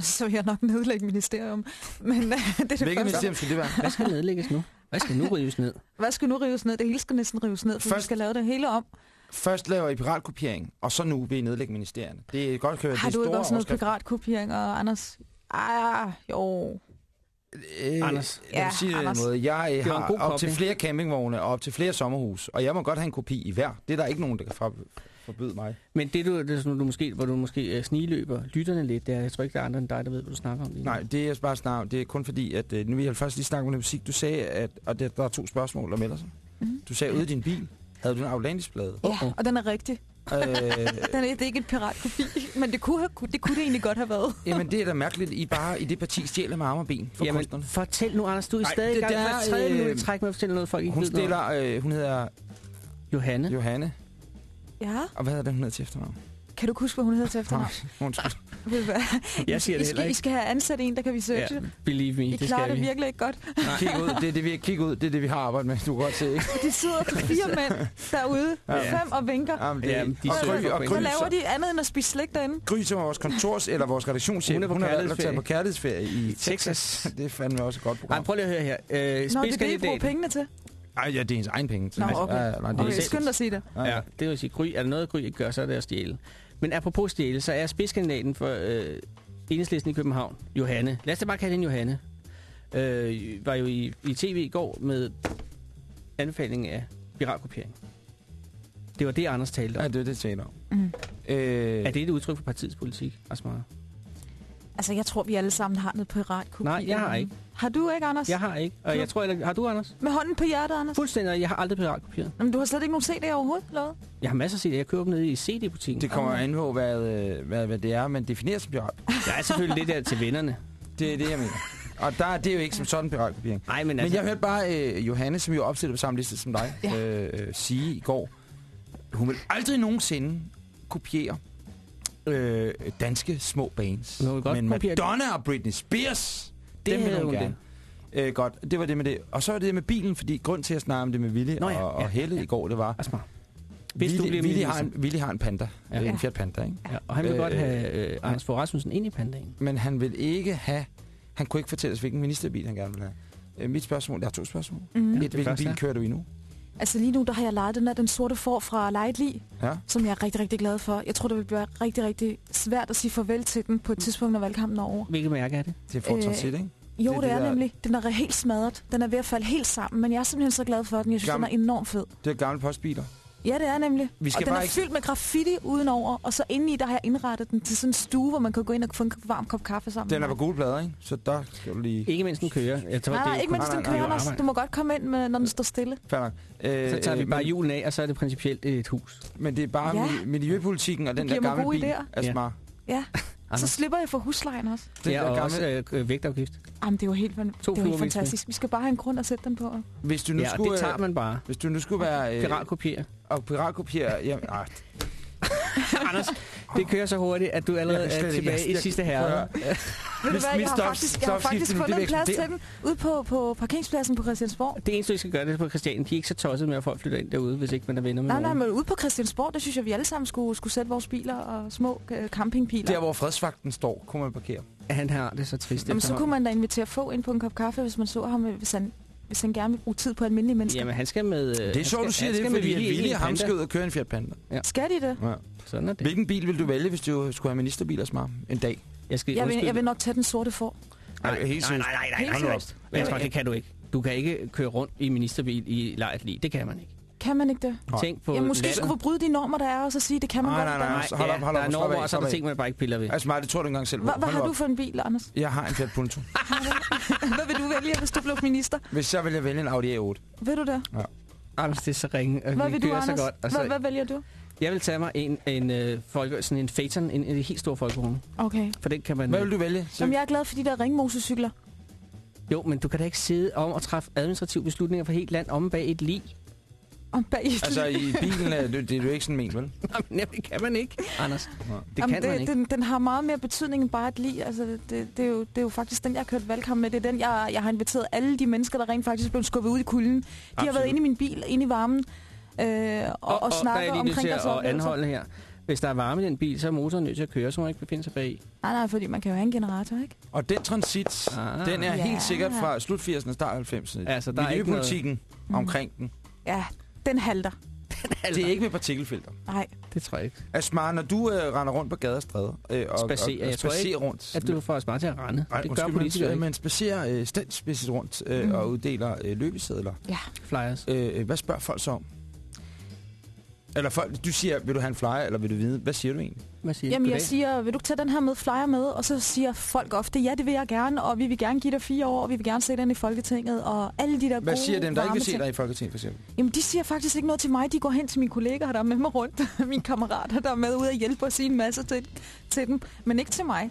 Så vil jeg nok nedlægge ministerium. Men øh, det er det Hvilket ministerium skal det være? Hvad skal nedlægges nu? Hvad skal nu rives ned? Hvad skal nu rives ned? Det hele skal næsten rives ned, for Først... vi Først- skal lave det hele om. Først laver I piratkopiering, og så nu vil I nedlægge ministerierne. Det er godt kørt. Har det du ikke også noget piratkopiering, og Anders? Ah, jo. Øh, Anders. Jeg Ja, vil sige det Anders. måde. Jeg øh, Det har god op til flere campingvogne og op til flere sommerhus, og jeg må godt have en kopi i hver. Det er der ikke nogen, der kan fra- forbyde mig. Men det, du, det er sådan, du måske, hvor du måske øh, sniløber lytterne lidt, det er, jeg tror ikke, der er andre end dig, der ved, hvad du snakker om. lige. Nej, det er bare snart. Det er kun fordi, at øh, nu vil jeg først lige snakke om den musik. Du sagde, at og der, der er to spørgsmål, der melder sig. Mhm. Du sagde, ude i din bil havde du en Outlandis-plade. Ja, Uh-oh. og den er rigtig. Øh, Den er, det er ikke et piratkopi, men det kunne, have, det kunne det egentlig godt have været. jamen, det er da mærkeligt, I bare i det parti stjæler med arme og ben for Jamen, kunstnerne. fortæl nu, Anders, du er Ej, stadig i gang med øh, minut i træk med at fortælle noget, folk ikke Hun ved noget stiller, øh, hun hedder Johanne. Johanne, Ja, og hvad hedder den, hun hedder til efternavn? Kan du huske, hvad hun hedder til efternavn? Nej, undskyld. Hvad? Jeg siger I det skal, heller I ikke. skal have ansat en, der kan researche Ja, det. believe me, I det klarer skal det vi. virkelig ikke godt. Kig ud, det er det, vi kigger ud, det er det, vi har arbejdet med. Du kan godt se, ikke? De sidder til fire mænd derude, Ja. fem og vinker. Jamen, det, Ja, ja, de og Gry, og. Så Gry, laver de andet end at spise slik derinde. Gry, som er vores kontors, eller vores redaktionschef, Hun er på hun på kærlighedsferie i Texas. Det er fandme også et godt Nej, program. prøv lige at høre her. Øh, Nå, det er det, I bruger pengene til. Ej, ja, det er hendes egen penge. Nå, okay. Ja, ja, nej, det er Okay, ikke- skynd dig at sige det. Ja, det vil sige, Gry, er der noget, Gry ikke gør, så er det at stjæle. Men apropos stjæle, så er spidskandidaten for øh, enhedslisten i København, Johanne. Lad os da bare kalde hende Johanne. Øh, var jo i, i tv i går med anbefaling af piratkopiering. Det var det, Anders talte om. Ja, det er det, jeg taler om. Mm. Øh, Er det et udtryk for partiets politik, Asmara? Altså, jeg tror, vi alle sammen har noget piratkopi. Nej, jeg har ikke. Har du ikke, Anders? Jeg har ikke. Og jeg tror, eller, har du, Anders? Med hånden på hjertet, Anders? Fuldstændig, jeg har aldrig piratkopieret. Jamen, du har slet ikke nogen CD overhovedet, eller hvad? Jeg har masser af CD'er. Jeg køber dem nede i CD-butikken. det kommer an på, hvad, øh, hvad, hvad det er, men definerer som pirat. Jeg er selvfølgelig lidt der til vennerne. Det er det, jeg mener. Og der, er det er jo ikke som sådan piratkopiering. Nej, men Men altså... jeg hørte bare øh, Johanne, som jo opstillet på samme liste som dig, Ja. øh, øh, sige i går, hun vil aldrig nogensinde kopiere øh, danske små bands. Men Madonna og Britney Spears, Det dem vil havde hun gerne. Øh, godt, det var det med det. Og så er det med bilen, fordi grund til at snakke om det med Ville Nå ja, og, og ja, Helle ja. i går, det var, Asmara. Hvis du Ville, bliver minister. har en, Ville har en panda, Ja. en Fiat Panda, ikke? Ja, og han vil øh, Øh, godt have øh, Anders Fogh Rasmussen ind i pandaen. Men han vil ikke have, han kunne ikke fortælle os, hvilken ministerbil han gerne vil have. Øh, mit spørgsmål, der er to spørgsmål. Mm. Et, hvilken bil er- kører du i nu? Altså, lige nu, der har jeg lejet den der, den sorte får fra Lightly, Ja. som jeg er rigtig, rigtig glad for. Jeg tror, det vil blive rigtig, rigtig svært at sige farvel til den på et tidspunkt, når valgkampen er over. Hvilket mærke er det? Det er Ford Øh, Transit, ikke? Jo, Det er det, er der- nemlig. Den er helt smadret. Den er ved at falde helt sammen, men jeg er simpelthen så glad for den. Jeg synes, Gammel- den er enormt fed. Det er gamle postbiler. Ja, det er nemlig. Vi skal og den bare er ikke- fyldt med graffiti udenover, og så indeni, der har jeg indrettet den til sådan en stue, hvor man kan gå ind og få en varm kop kaffe sammen. Den er på gule plader, ikke? Så der skal du lige... Ikke mindst den kører. Jeg tror, Nej, det er ikke mindst kun- den nej, nej, kører, nej. Du må godt komme ind, med, når den står stille. Fair. Øh, Så tager vi bare men, julen af, og så er det principielt et hus. men det er bare Ja. miljøpolitikken og den Det der gamle gode bil. idéer. Er Ja. smart. Ja, så Anders. slipper jeg for huslejen også. Den Ja, der og gamle, også øh, vægtafgift. Jamen, det er jo helt, fan- To det er jo helt fantastisk. Vi skal bare have en grund at sætte den på. hvis du nu Ja, skulle, det tager øh, man bare. hvis du nu skulle være... Øh, Piratkopiere. og piratkopiere... Jamen, ah, Anders, det kører så hurtigt, at du allerede er tilbage jeg- i jeg- sidste prøv at herre. Ved du hvad, jeg har faktisk, jeg har faktisk fundet en plads til den ude på, på parkeringspladsen på Christiansborg. Det eneste, vi skal gøre, det er på Christian. De er ikke så tosset med, at folk flytter ind derude, hvis ikke man er venner med Nej, nej, nogen. men ude på Christiansborg, der synes jeg, vi alle sammen skulle, skulle sætte vores biler og små øh, campingbiler. Der, hvor fredsvagten står, kunne man parkere. Han har det så trist. Jamen, så kunne man da invitere få ind på en kop kaffe, hvis man så ham, øh, hvis han, hvis han gerne vil bruge tid på almindelige mennesker. Jamen, han skal med... øh, Det er sjovt, du siger det, fordi at Willy ham skal ud og køre en Fiat Panda. Skal de det? Ja. Sådan er det. Hvilken bil vil du vælge, hvis du skulle have ministerbiler smart en dag? Jeg, skal, Jeg vil, jeg vil nok tage den sorte for. Nej, helt nej, nej, seriøst. nej, nej, Helt nej, seriøst. nej. Jeg tror, det kan du ikke. Du kan ikke køre rundt i ministerbil i lejet lige. Det kan man ikke. Kan man ikke det? Nej. Tænk på Jeg måske landet. skulle forbryde de normer, der er, og så sige, det kan man Nej, godt. nej, nej, nej. Hold op, hold op, der er normer, og så er der ting, man bare ikke piller ved. Altså, Maja, det tror du engang selv på. Hvad, har du for en bil, Anders? Jeg har en Fiat Punto. hvad vil du vælge, hvis du blev minister? Hvis så vil jeg vælge en Audi A8. Ved du det? Anders, det er så ringe. Hvad vi vil du, Anders? så godt. Altså, Hvad, hvad vælger du? Jeg vil tage mig en, en, øh, folke, sådan en Phaeton, en, en helt stor folkevogn. Okay. For den kan man... Hvad vil du vælge? Så, Jamen, jeg er glad for de der ringmosecykler. Jo, men du kan da ikke sidde om og træffe administrative beslutninger for helt land om bag et lig. Om bag i altså, i bilen er det, det er jo ikke sådan ment, vel? Jamen, det kan man ikke, Anders. Det Jamen, kan man det, ikke. Den, den har meget mere betydning end bare et lig. Altså, det, det, er jo, det er jo faktisk den, jeg har kørt valgkamp med. Det er den, jeg, jeg har inviteret alle de mennesker, der rent faktisk blev skubbet ud i kulden. De har Absolut. været inde i min bil, inde i varmen, øh, og, og, og der er snakket jeg lige nødt omkring til deres at oplevelser. anholde her. Hvis der er varme i den bil, så er motoren nødt til at køre, så må man ikke befinde sig bag. Nej, nej, fordi man kan jo have en generator, ikke? Og den transit, Ah. den er Ja. helt sikkert fra slut 80'erne og start 90'erne. Altså, der er ikke Miljøpolitikken Mm. omkring den. Ja, den halter. Det er ikke med partikelfilter. Nej, Det tror jeg ikke. Asmar, når du øh, render rundt på gader og stræder øh, og, Spacerer. og, og Jeg tror spacerer ikke, rundt. At du får os bare til at rende. Ej, det gør politikere man, ikke. man spacerer øh, standsmæssigt rundt øh, Mm. mm. og uddeler øh, løbesedler. ja. Flyers. Øh, hvad spørger folk så om? Eller folk, du siger, vil du have en flyer, eller vil du vide? Hvad siger du egentlig? Hvad siger Jamen, jeg Goddag. siger, vil du tage den her med flyer med? Og så siger folk ofte, ja, det vil jeg gerne, og vi vil gerne give dig fire år, og vi vil gerne se den i Folketinget, og alle de der Hvad gode, siger dem, der ikke vil se dig i Folketinget, for eksempel? Jamen, de siger faktisk ikke noget til mig. De går hen til mine kollegaer, der er med mig rundt. mine kammerater, der er med ud og hjælpe og sige en masse til, til dem. Men ikke til mig.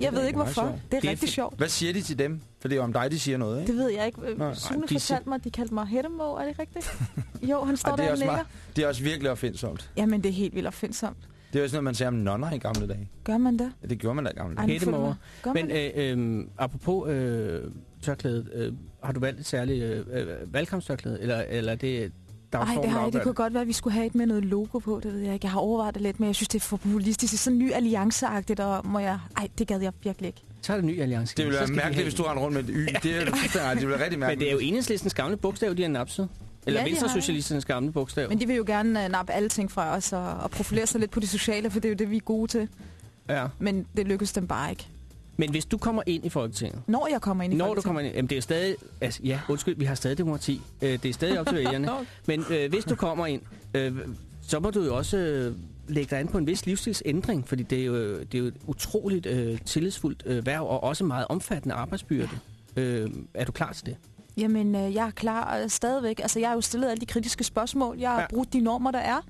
Jeg ved ikke, hvorfor. Det er Det er rigtig sjovt. Hvad siger de til dem? For det er jo om dig, de siger noget, ikke? Det ved jeg ikke. Nå, Nej, Sune nej, de fortalte mig, at de kaldte mig hættemå. Er det rigtigt? jo, han står Ej, der det, er og meget, det er også virkelig opfindsomt. Jamen, det er helt vildt opfindsomt. Det var sådan noget, man sagde om nonner i gamle dage. Gør man det? Ja, Det gjorde man da i gamle dage. man Men det? øh, øh, apropos øh, tørklædet, øh, har du valgt et særligt øh, øh, valgkampstørklæde, eller, eller er det Ej, det har jeg. Det kunne godt være, at vi skulle have et med noget logo på. Det ved jeg ikke. Jeg har overvejet det lidt, men jeg synes, det er for populistisk. Det er sådan ny allianceagtigt, og må jeg... Ej, det gad jeg virkelig ikke. Så er det en ny alliance. Det ville være de mærkeligt, hvis du rendte rundt med et y. Det er det ville være rigtig Men mærkeligt. det er jo enhedslistens gamle bogstav, de har napset. Eller Ja, de har. venstresocialisternes gamle bogstav. Men de vil jo gerne uh, nappe alle ting fra os og, og profilere sig lidt på det sociale, for det er jo det, vi er gode til. Ja. Men det lykkes dem bare ikke. Men hvis du kommer ind i Folketinget, Når jeg kommer ind i når du Folketinget. kommer ind, jamen det er stadig, altså ja, undskyld, vi har stadig demokrati. Øh, det er stadig op til vælgerne. Men øh, hvis du kommer ind, øh, så må du jo også øh, lægge dig an på en vis livsstilsændring, fordi det er jo, det er jo et utroligt øh, tillidsfuldt øh, værv, og også meget omfattende arbejdsbyrde. Øh, er du klar til det? Jamen, øh, jeg er klar øh, stadigvæk. Altså, jeg har jo stillet alle de kritiske spørgsmål. Jeg har ja. brugt de normer, der er.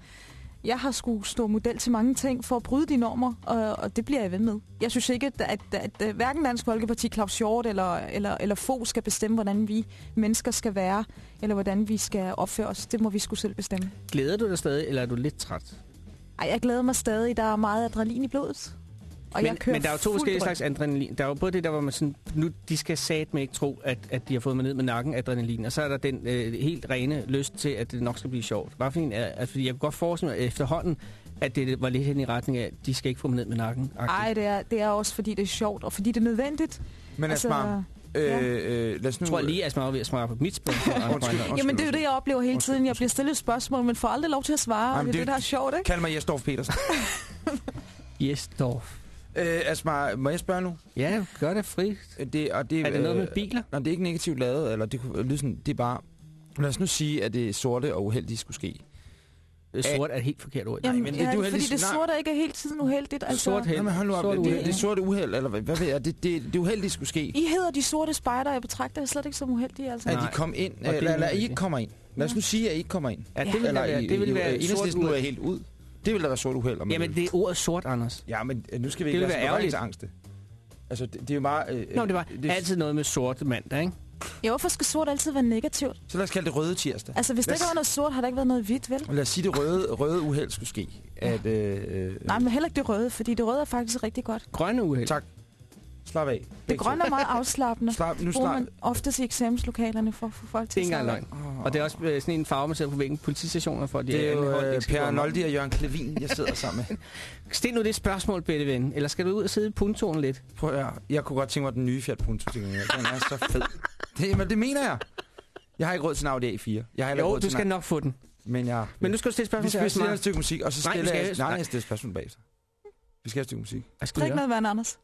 Jeg har skulle stå model til mange ting for at bryde de normer, og, og det bliver jeg ved med. Jeg synes ikke, at, at, at, at hverken Dansk Folkeparti, Claus Hjort eller, eller, eller få skal bestemme, hvordan vi mennesker skal være, eller hvordan vi skal opføre os. Det må vi skulle selv bestemme. Glæder du dig stadig, eller er du lidt træt? Ej, jeg glæder mig stadig. Der er meget adrenalin i blodet. Og men, jeg kører men der er jo to forskellige slags adrenalin. Der er jo både det, der hvor man sådan, nu de skal sat med ikke tro, at, at de har fået mig ned med nakken adrenalin, og så er der den øh, helt rene lyst til, at det nok skal blive sjovt. Bare fordi, at, at, fordi jeg kunne godt forestille mig efterhånden, at det var lidt hen i retning af, at de skal ikke få mig ned med nakken. Ej, det er, det er også fordi, det er sjovt, og fordi det er nødvendigt. Men Asmar, ja. øh, øh, lad os nu... Jeg tror lige, at jeg var ved at smage på mit spørgsmål. Undskyld, undskyld. Jamen, det er jo det, jeg oplever hele Undskyld, tiden. Jeg bliver stillet spørgsmål, men får aldrig lov til at svare. Jamen, det er det- det, der er sjovt, ikke? Kald mig Jesdorf Petersen. Yes, Dorf. Øh, Asmar, må jeg spørge nu? Ja, gør det fri. Det, og det, Er det noget med øh, biler? Nej, det er ikke negativt lavet, eller det kunne lyde sådan, det er bare... Lad os nu sige, at det sorte og uheldige skulle ske. Sort er et helt forkert ord. Jamen, men det- ja, det er jo fordi det nej. sorte ikke er hele tiden uheldigt. Altså, Sort held. Nej, men hold nu op, Sort det, det, det sorte uheld, eller hvad, hvad ved jeg, det, det, det uheldige skulle ske. I hedder de sorte spejder, jeg betragter jeg slet ikke som uheldige. Altså. At de Nej. kom ind, det eller, er eller I ikke kommer ind. Lad os nu sige, at I ikke kommer ind. Ja, det ville eller være, I- det ville I- være I- Enhedslisten nu er helt ud. Det ville da være sort uheld. Om Jamen, vil. det er ordet sort, Anders. Ja, men øh, nu skal vi Det ikke ville være være ærgerligt. så angste. Altså, det, det er jo bare... Øh, Nå, det var det, altid noget med sorte mandag, ikke? Ja, hvorfor skal sort altid være negativt? Så lad os kalde det røde tirsdag. Altså, hvis der Lad ikke os- var noget sort, har der ikke været noget hvidt, vel? Lad os sige, det røde, røde uheld skulle ske. At, øh, øh, Nej, men heller ikke det røde, fordi det røde er faktisk rigtig godt. Grønne uheld. Tak. Slap af. Det grønne er meget afslappende. Slap, nu bruger slap. man oftest i eksamenslokalerne for at få folk til at slappe af. Og det er også øh, sådan en farve, man ser på væggen politistationer for, at de Det er jo øh, ikke skal Per. Noldi og Jørgen Klevin, jeg sidder sammen med. Stil nu det spørgsmål, Bette Ven. Eller skal du ud og sidde i puntoren lidt? Prøv at høre. Jeg kunne godt tænke mig den nye Fiat Punto. Den er så fed. Det, men det mener jeg. Jeg har ikke råd til en Audi A4. Jeg har heller ikke Jo, råd du til skal en- nok få den. Men jeg... Men nu skal du stille vi spørgsmål til skal stille et stykke musik, og så Nej, vi stille... skal- jeg... Nej, jeg stiller spørgsmål bagefter. Vi skal have et stykke musik. Skal vi Drik noget vand, Anders.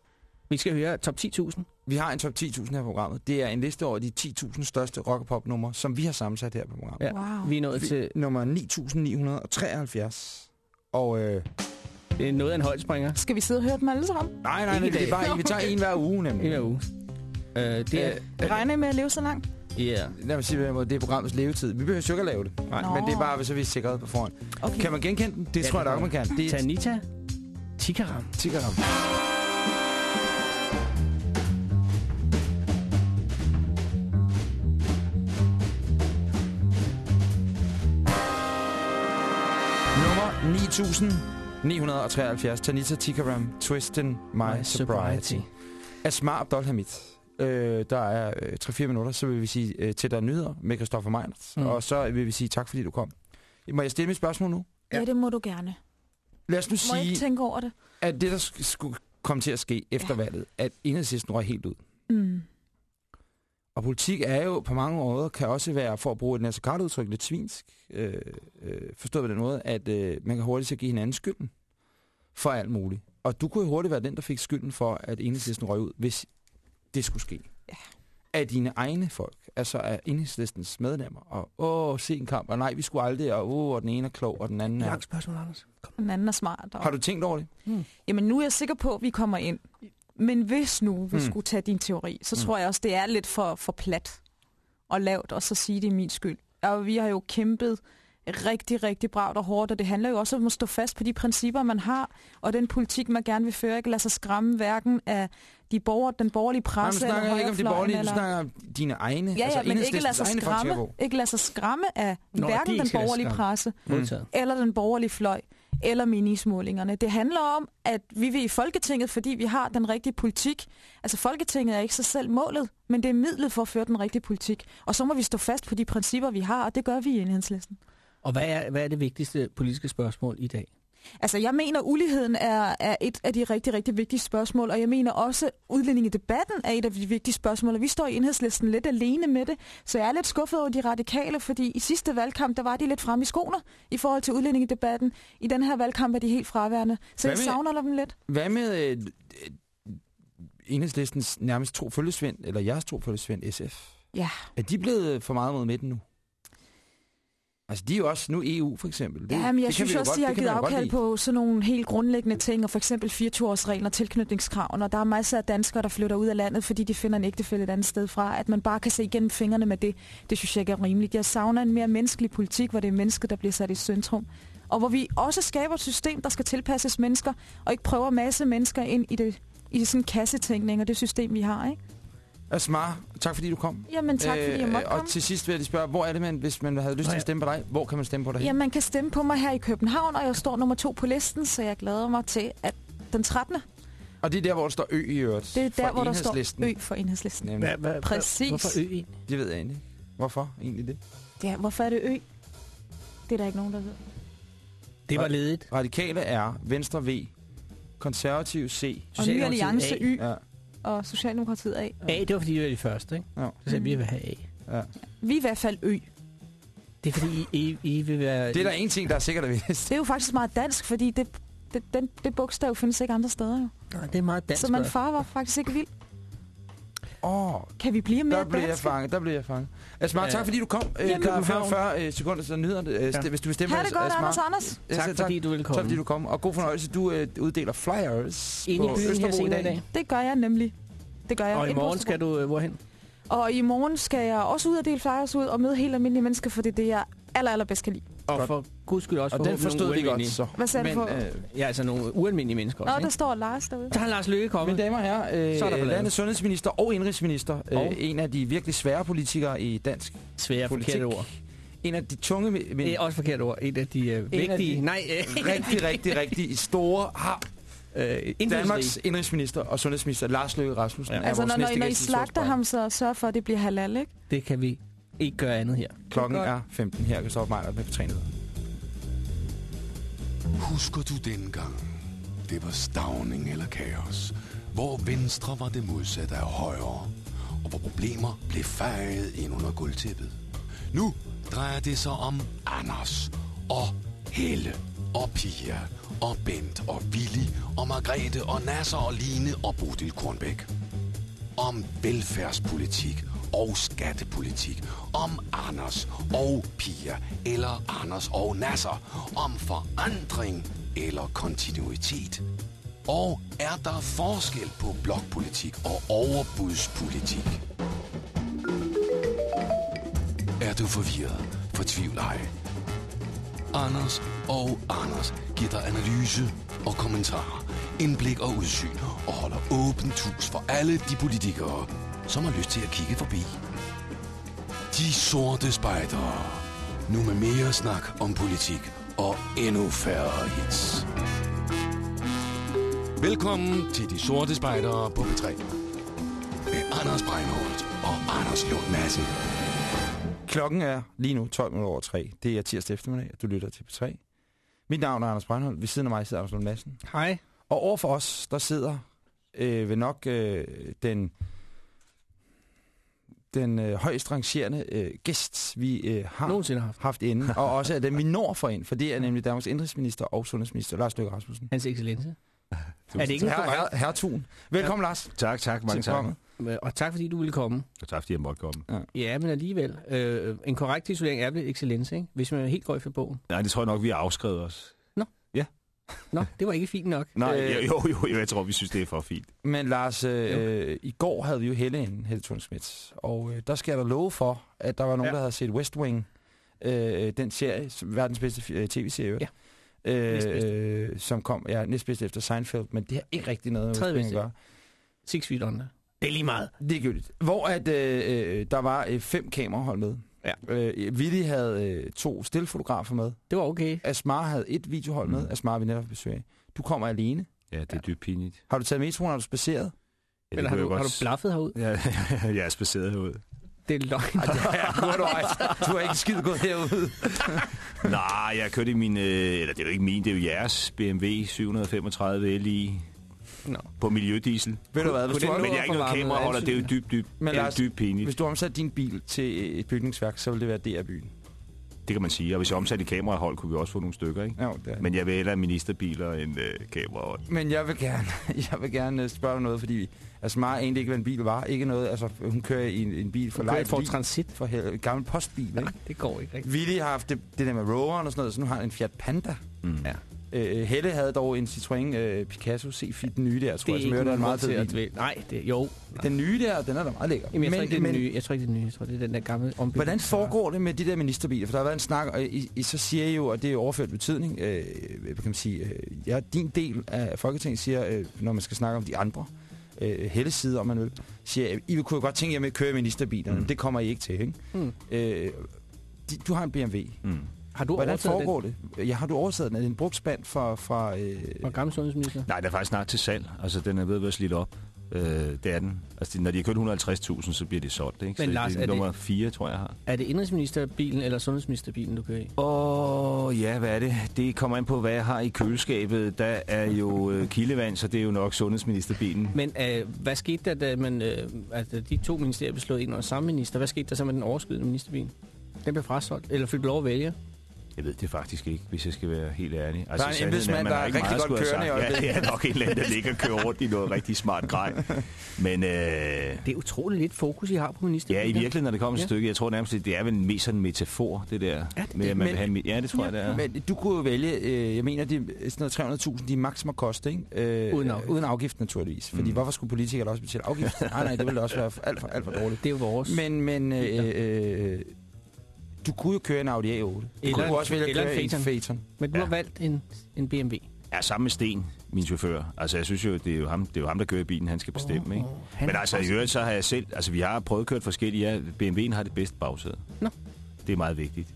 Vi skal høre top 10.000. Vi har en top 10.000 her på programmet. Det er en liste over de 10.000 største rock- og popnumre, som vi har sammensat her på programmet. Ja. Wow. Vi er nået til Nummer 9.973. Og øh, det er noget af en højdespringer Skal vi sidde og høre dem alle sammen? nej, nej, i nej, det er bare, vi tager en hver uge nemlig. i hver uge. Øh, det er... Regner I med at leve så langt? Ja. Lad mig sige, på den måde, det er programmets levetid. Vi behøver jo ikke at lave det. Nej, Nå. men det er bare, hvis vi er sikret på forhånd. Okay. Kan man genkende den? Det Ja, tror jeg nok, man kan. Det er Tanita Tikaram. Tikaram. Nummer 9973. Tanita Tikaram. Twisting My, My Sobriety. sobriety. Asmar Abdolhamid. Øh, der er øh, 3-4 minutter, så vil vi sige øh, til dig nyheder med Christoffer Meinert. Mm. Og så vil vi sige tak, fordi du kom. Må jeg stille mit spørgsmål nu? Ja, det må du gerne. Lad os nu Må jeg sige, ikke tænke over det? at det, der sk- skulle komme til at ske efter Ja. valget, at enhedslisten røg helt ud. Mm. Og politik er jo på mange måder, kan også være, for at bruge et Nasser udtryk lidt svinsk, øh, øh, forstået på den måde, at øh, man kan hurtigt så give hinanden skylden for alt muligt. Og du kunne jo hurtigt være den, der fik skylden for, at enhedslisten røg ud, hvis det skulle ske. Ja. Af dine egne folk, altså af enhedslistens medlemmer. Og åh, se en kamp, og nej, vi skulle aldrig, og åh, og den ene er klog, og den anden er... Langt spørgsmål, Anders. Kom. Den anden er smart. Og... Har du tænkt over det? Jamen, nu er jeg sikker på, at vi kommer ind. Men hvis nu vi Mm. skulle tage din teori, så Mm. tror jeg også, det er lidt for, for plat og lavt, og så sige, det er min skyld. Og vi har jo kæmpet rigtig, rigtig bravt og hårdt, og det handler jo også om at stå fast på de principper, man har, og den politik, man gerne vil føre, ikke lade sig skræmme hverken af de borger, den borgerlige Nej, presse snakker eller jeg ikke om de borgerlige, eller... snakker jeg om dine egne. Ja, ja, altså men ikke lade sig skræmme, ikke lade sig skræmme af Nå, hverken de den borgerlige presse Modtaget. eller den borgerlige fløj, eller meningsmålingerne. Det handler om, at vi vil i Folketinget, fordi vi har den rigtige politik. Altså Folketinget er ikke sig selv målet, men det er midlet for at føre den rigtige politik. Og så må vi stå fast på de principper, vi har, og det gør vi i enhedslisten. Og hvad er, hvad er det vigtigste politiske spørgsmål i dag? Altså, jeg mener, uligheden er, er et af de rigtig, rigtig vigtige spørgsmål, og jeg mener også, udlændingedebatten er et af de vigtige spørgsmål, og vi står i enhedslisten lidt alene med det, så jeg er lidt skuffet over de radikale, fordi i sidste valgkamp, der var de lidt frem i skoene i forhold til udlændingedebatten. I den her valgkamp er de helt fraværende, så Hvad jeg med- savner dem lidt. Hvad med øh, øh, enhedslistens nærmest tro følgesvend, eller jeres tro følgesvend, SF? Ja, Er de blevet for meget mod midten nu? Altså, de er jo også nu EU, for eksempel. Det, ja men jeg det synes også, godt- de har det kan givet afkald på sådan nogle helt grundlæggende ting, og for eksempel 24-årsreglen og tilknytningskraven, og der er masser af danskere, der flytter ud af landet, fordi de finder en ægtefælle et andet sted fra. At man bare kan se igennem fingrene med det, det synes jeg ikke er rimeligt. Jeg savner en mere menneskelig politik, hvor det er mennesket, der bliver sat i centrum. Og hvor vi også skaber et system, der skal tilpasses mennesker, og ikke prøver at masse mennesker ind i det i sådan kassetænkning og det system, vi har. Ikke? Asmar, tak fordi du kom. Jamen tak, fordi jeg måtte og komme. til sidst vil jeg lige spørge, hvor er det, man, hvis man havde lyst til Nå ja. at stemme på dig, hvor kan man stemme på dig? Ja, man kan stemme på mig her i København, og jeg står nummer to på listen, så jeg glæder mig til, at den 13. Og det er der, hvor der står Ø i øvrigt. Det er der, hvor der står. Ø for enhedslisten. Nemlig. Hvad, hvad, Præcis. Hvorfor ø egentlig? Det ved jeg egentlig. Hvorfor egentlig det? Ja, hvorfor er det Ø? Det er der ikke nogen, der ved. Det var ledigt. Radikale er Venstre V, Konservativ C. Og Ny Alliance A. Y Ja, og Socialdemokratiet A. A, det var fordi, det var de første, ikke? ja, Så sagde vi, vi vil have A. ja. Vi er i hvert fald Ø. Det er fordi, I, I, I vil være... Det er der en ting, der er sikkert og vist. Det er jo faktisk meget dansk, fordi det, det, den, det bogstav findes ikke andre steder. Jo. Nej, det er meget dansk. Så man far var faktisk ikke vild. Åh, oh, Kan vi blive mere der blev jeg danske? fanget, der blev jeg fanget. Asmar, Ja. tak fordi du kom. Øh, Jamen, der er København. 45 øh, sekunder til nyhederne. Øh, Ja. Hvis du vil stemme Ha' det godt. Anders Anders. Tak selv fordi du ville komme. Tak fordi du kom. Og god fornøjelse. Du øh, uddeler flyers Ind i på byen her Østerbro i dag. Det gør jeg nemlig. Det gør jeg. Og i morgen skal du øh, hvorhen? Og i morgen skal jeg også ud og dele flyers ud og møde helt almindelige mennesker, for det er det, jeg aller, aller bedst kan lide. Og Godt. for guds skyld også Og den forstod vi godt så. Hvad sagde du Men, for? øh, Ja, altså nogle ualmindelige mennesker Nå, også, der ikke? står Lars derude. Der har Lars Løkke kommet. Mine damer og herrer, øh, Så er der landets sundhedsminister og indrigsminister, øh, Og? en af de virkelig svære politikere i dansk Svære politik. forkerte ord. En af de tunge, men Det er også forkerte ord. Et af de øh, af vigtige... de- Nej, øh, rigtig, rigtig, rigtig store har øh, Danmarks indrigsminister og sundhedsminister Lars Løkke Rasmussen. Ja. er Altså, når, når, når I slagter ham, så sørg for, at det bliver halal, ikke? Det kan vi ikke gøre andet her. Klokken er 15 her. Jeg kan mig med på trænet. Husker du dengang? Det var stavning eller kaos. Hvor venstre var det modsatte af højre. Og hvor problemer blev fejet ind under gulvtæppet. Nu drejer det sig om Anders og Helle og Pia og Bent og Willy og Margrethe og Nasser og Line og Bodil Kornbæk. Om velfærdspolitik og skattepolitik. Om Anders og Pia eller Anders og Nasser. Om forandring eller kontinuitet. Og er der forskel på blokpolitik og overbudspolitik? Er du forvirret? Fortvivl ej. Anders og Anders giver dig analyse og kommentarer, indblik og udsyn og holder åbent hus for alle de politikere, som har lyst til at kigge forbi. De sorte spejdere. Nu med mere snak om politik og endnu færre hits. Velkommen til De Sorte Spejdere på P3. Med Anders Breinholt og Anders Lund Madsen. Klokken er lige nu 12 minutter over 3. Det er tirsdag eftermiddag, og du lytter til P3. Mit navn er Anders Breinholt. Ved siden af mig sidder Anders Lund Madsen. Hej. Og over for os, der sidder øh, ved nok øh, den, den øh, højst rangerende øh, gæst, vi øh, har Nogensinde haft. haft inde, og også af dem, vi når for ind, for det er nemlig Danmarks indrigsminister og sundhedsminister, Lars Løkke Rasmussen. Hans excellence. Er det ikke en Her, her, hertugen. Velkommen, Lars. Tak, tak. Mange tak. programmet. Og tak fordi du ville komme. Og tak, fordi jeg måtte komme. Ja, men alligevel. Øh, en korrekt titulering er vel excellence, ikke? Hvis man er helt går i bogen. Nej, det tror jeg nok, vi har afskrevet os. Nå, det var ikke fint nok. Nej, Øh, jo, jo, jo, jeg tror, vi synes, det er for fint. Men Lars, øh, i går havde vi jo Helle ind, Helle og øh, der skal jeg da love for, at der var nogen, Ja. der havde set West Wing, øh, den serie, verdens bedste øh, tv-serie, Ja. øh, øh, som kom, ja, næstbedste efter Seinfeld, men det har ikke rigtig noget med Tredje West Wing at gøre. Six feet under. Det er lige meget. Det er gyldigt. Hvor at, øh, øh, der var øh, fem kamerahold med. Ja. Øh, Willy havde øh, to stillfotografer med. Det var okay. Asmar havde et videohold med. Mm. Asmar vi netop besøg af. Du kommer alene. Ja, det er dybt pinligt. Har du taget metroen, har du spaceret? Ja, Eller har du, jeg har godt- du blaffet herud? Ja, jeg er spaceret herud. Det er løgn. Ja, nu har du, du har ikke skid gået herud. Nej, jeg har kørt i min... Øh, eller det er jo ikke min, det er jo jeres BMW 735 Li Nå. på miljødiesel. Ved du hvad, hvis du, det Men jeg er ikke noget kameraholder, det er jo dybt, dybt, Men Lars, dybt pinligt. hvis du omsatte din bil til et bygningsværk, så ville det være DR-byen. Det kan man sige. Og hvis jeg omsatte i kamerahold, kunne vi også få nogle stykker, ikke? Ja, det er. Men jeg vil hellere ministerbiler end øh, kamerahold. Men jeg vil gerne, jeg vil gerne spørge dig noget, fordi Asmar egentlig ikke, hvad en bil var. Ikke noget, altså hun kører i en, en bil for Ford bil. Transit. For hel, en gammel postbil, ikke? Nej, det går ikke rigtigt. Willy har haft det, det der med roveren og sådan noget, så nu har han en Fiat Panda. Mm. Ja. Øh, Helle havde dog en Citroën øh, Picasso C4, den nye der, tror Det jeg, som er en meget til at dvæle. Nej, det, jo. Den nye der, den er da meget lækker. Jamen, jeg, tror ikke, det er den men, nye. jeg tror ikke, det er den nye. Jeg tror, det er den der gamle ombygning. Hvordan foregår det med de der ministerbiler? For der har været en snak, og I, I så siger I jo, og det er jo overført betydning, øh, hvad kan man sige, øh, ja, din del af Folketinget siger, øh, når man skal snakke om de andre, øh, Helles side, om man vil, siger, at I kunne jo godt tænke jer med at køre ministerbilerne, Mm. mm. det kommer I ikke til, ikke? Hmm. Øh, de, du har en BMW. Mm. Har du Hvordan foregår det? Ja, har du overtaget den? Er det en brugtspand fra... fra øh, den? Fra gamle sundhedsminister? Nej, den er faktisk snart til salg. Altså, den er ved at være slidt op. Øh, det er den. Altså, når de har købt 150.000, så bliver de solgt, ikke? Men så Lars, det er er det- nummer 4, tror jeg, jeg har. Er det indrigsministerbilen eller sundhedsministerbilen, du kører i? Åh, oh, ja, hvad er det? Det kommer ind på, hvad jeg har i køleskabet. Der er jo øh, kildevand, så det er jo nok sundhedsministerbilen. Men øh, hvad skete der, da man, øh, altså, de to ministerier blev slået ind under samme minister? Hvad skete der så med den overskydende ministerbil? Den blev frasolgt, eller fik lov at vælge? Jeg ved det faktisk ikke, hvis jeg skal være helt ærlig. Altså, Der er en sandheden embedsmand, man der er ikke rigtig meget godt kørende i sagt. Ja, øjeblikket. det er nok en eller anden, der ligger og kører rundt i noget rigtig smart grej. Men øh, Det er utroligt lidt fokus, I har på ja, ministerbiler. i virkeligheden, når det kommer til Ja. stykket, jeg tror nærmest, det er vel mest sådan en metafor, det der. det med, at man Men- vil have, ja, det tror jeg, det er. Men du kunne jo vælge, øh, jeg mener, det er sådan noget 300.000, de maks må koste, ikke? Øh, Uden afgift. Uden afgift, naturligvis. Fordi Mm. hvorfor skulle politikere også betale afgift? nej, nej, det ville også være alt for, alt for dårligt. Det er jo vores. Men, men øh, øh, du kunne jo køre en Audi A8. Du Eller kunne en- også vælge at eller en køre en Phaeton. Men du Ja. har valgt en, en BMW. Ja, sammen med Sten, min chauffør. Altså, jeg synes jo, det er jo ham, det er jo ham der kører bilen, han skal bestemme, ikke? Han Men altså, i øvrigt, så har jeg selv... Altså, vi har prøvet at køre forskellige. Ja, BMW'en har det bedste bagsæde. Nå. Det er meget vigtigt.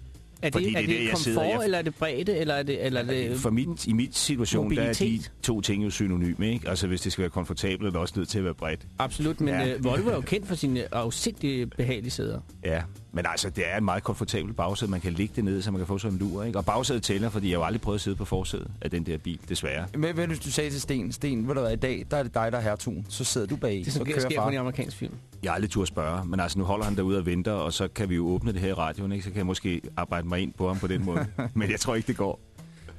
Er det, fordi er det er det, det, jeg komfort, sidder- jeg- eller er det bredde, eller er det... Eller er det For mit, I mit situation, der er de mobilitet? to ting jo synonyme, ikke? Altså, hvis det skal være komfortabelt, er det også nødt til at være bredt. Absolut, men Ja. ja. øh, Volvo er jo kendt for sine afsindige behagelige sæder. Ja, men altså, det er en meget komfortabel bagsæde. Man kan ligge det ned, så man kan få sådan en lur, ikke? Og bagsædet tæller, fordi jeg har jo aldrig prøvet at sidde på forsædet af den der bil, desværre. Men, men hvis du sagde til Sten, Sten, ved du hvad, i dag, der er det dig, der er hertugen. Så sidder du bag, Det er så sådan, det kører sker kun i amerikansk film. Jeg har aldrig turde spørge, men altså, nu holder han derude og venter, og så kan vi jo åbne det her i radioen, ikke? Så kan jeg måske arbejde mig ind på ham på den måde. men jeg tror ikke, det går.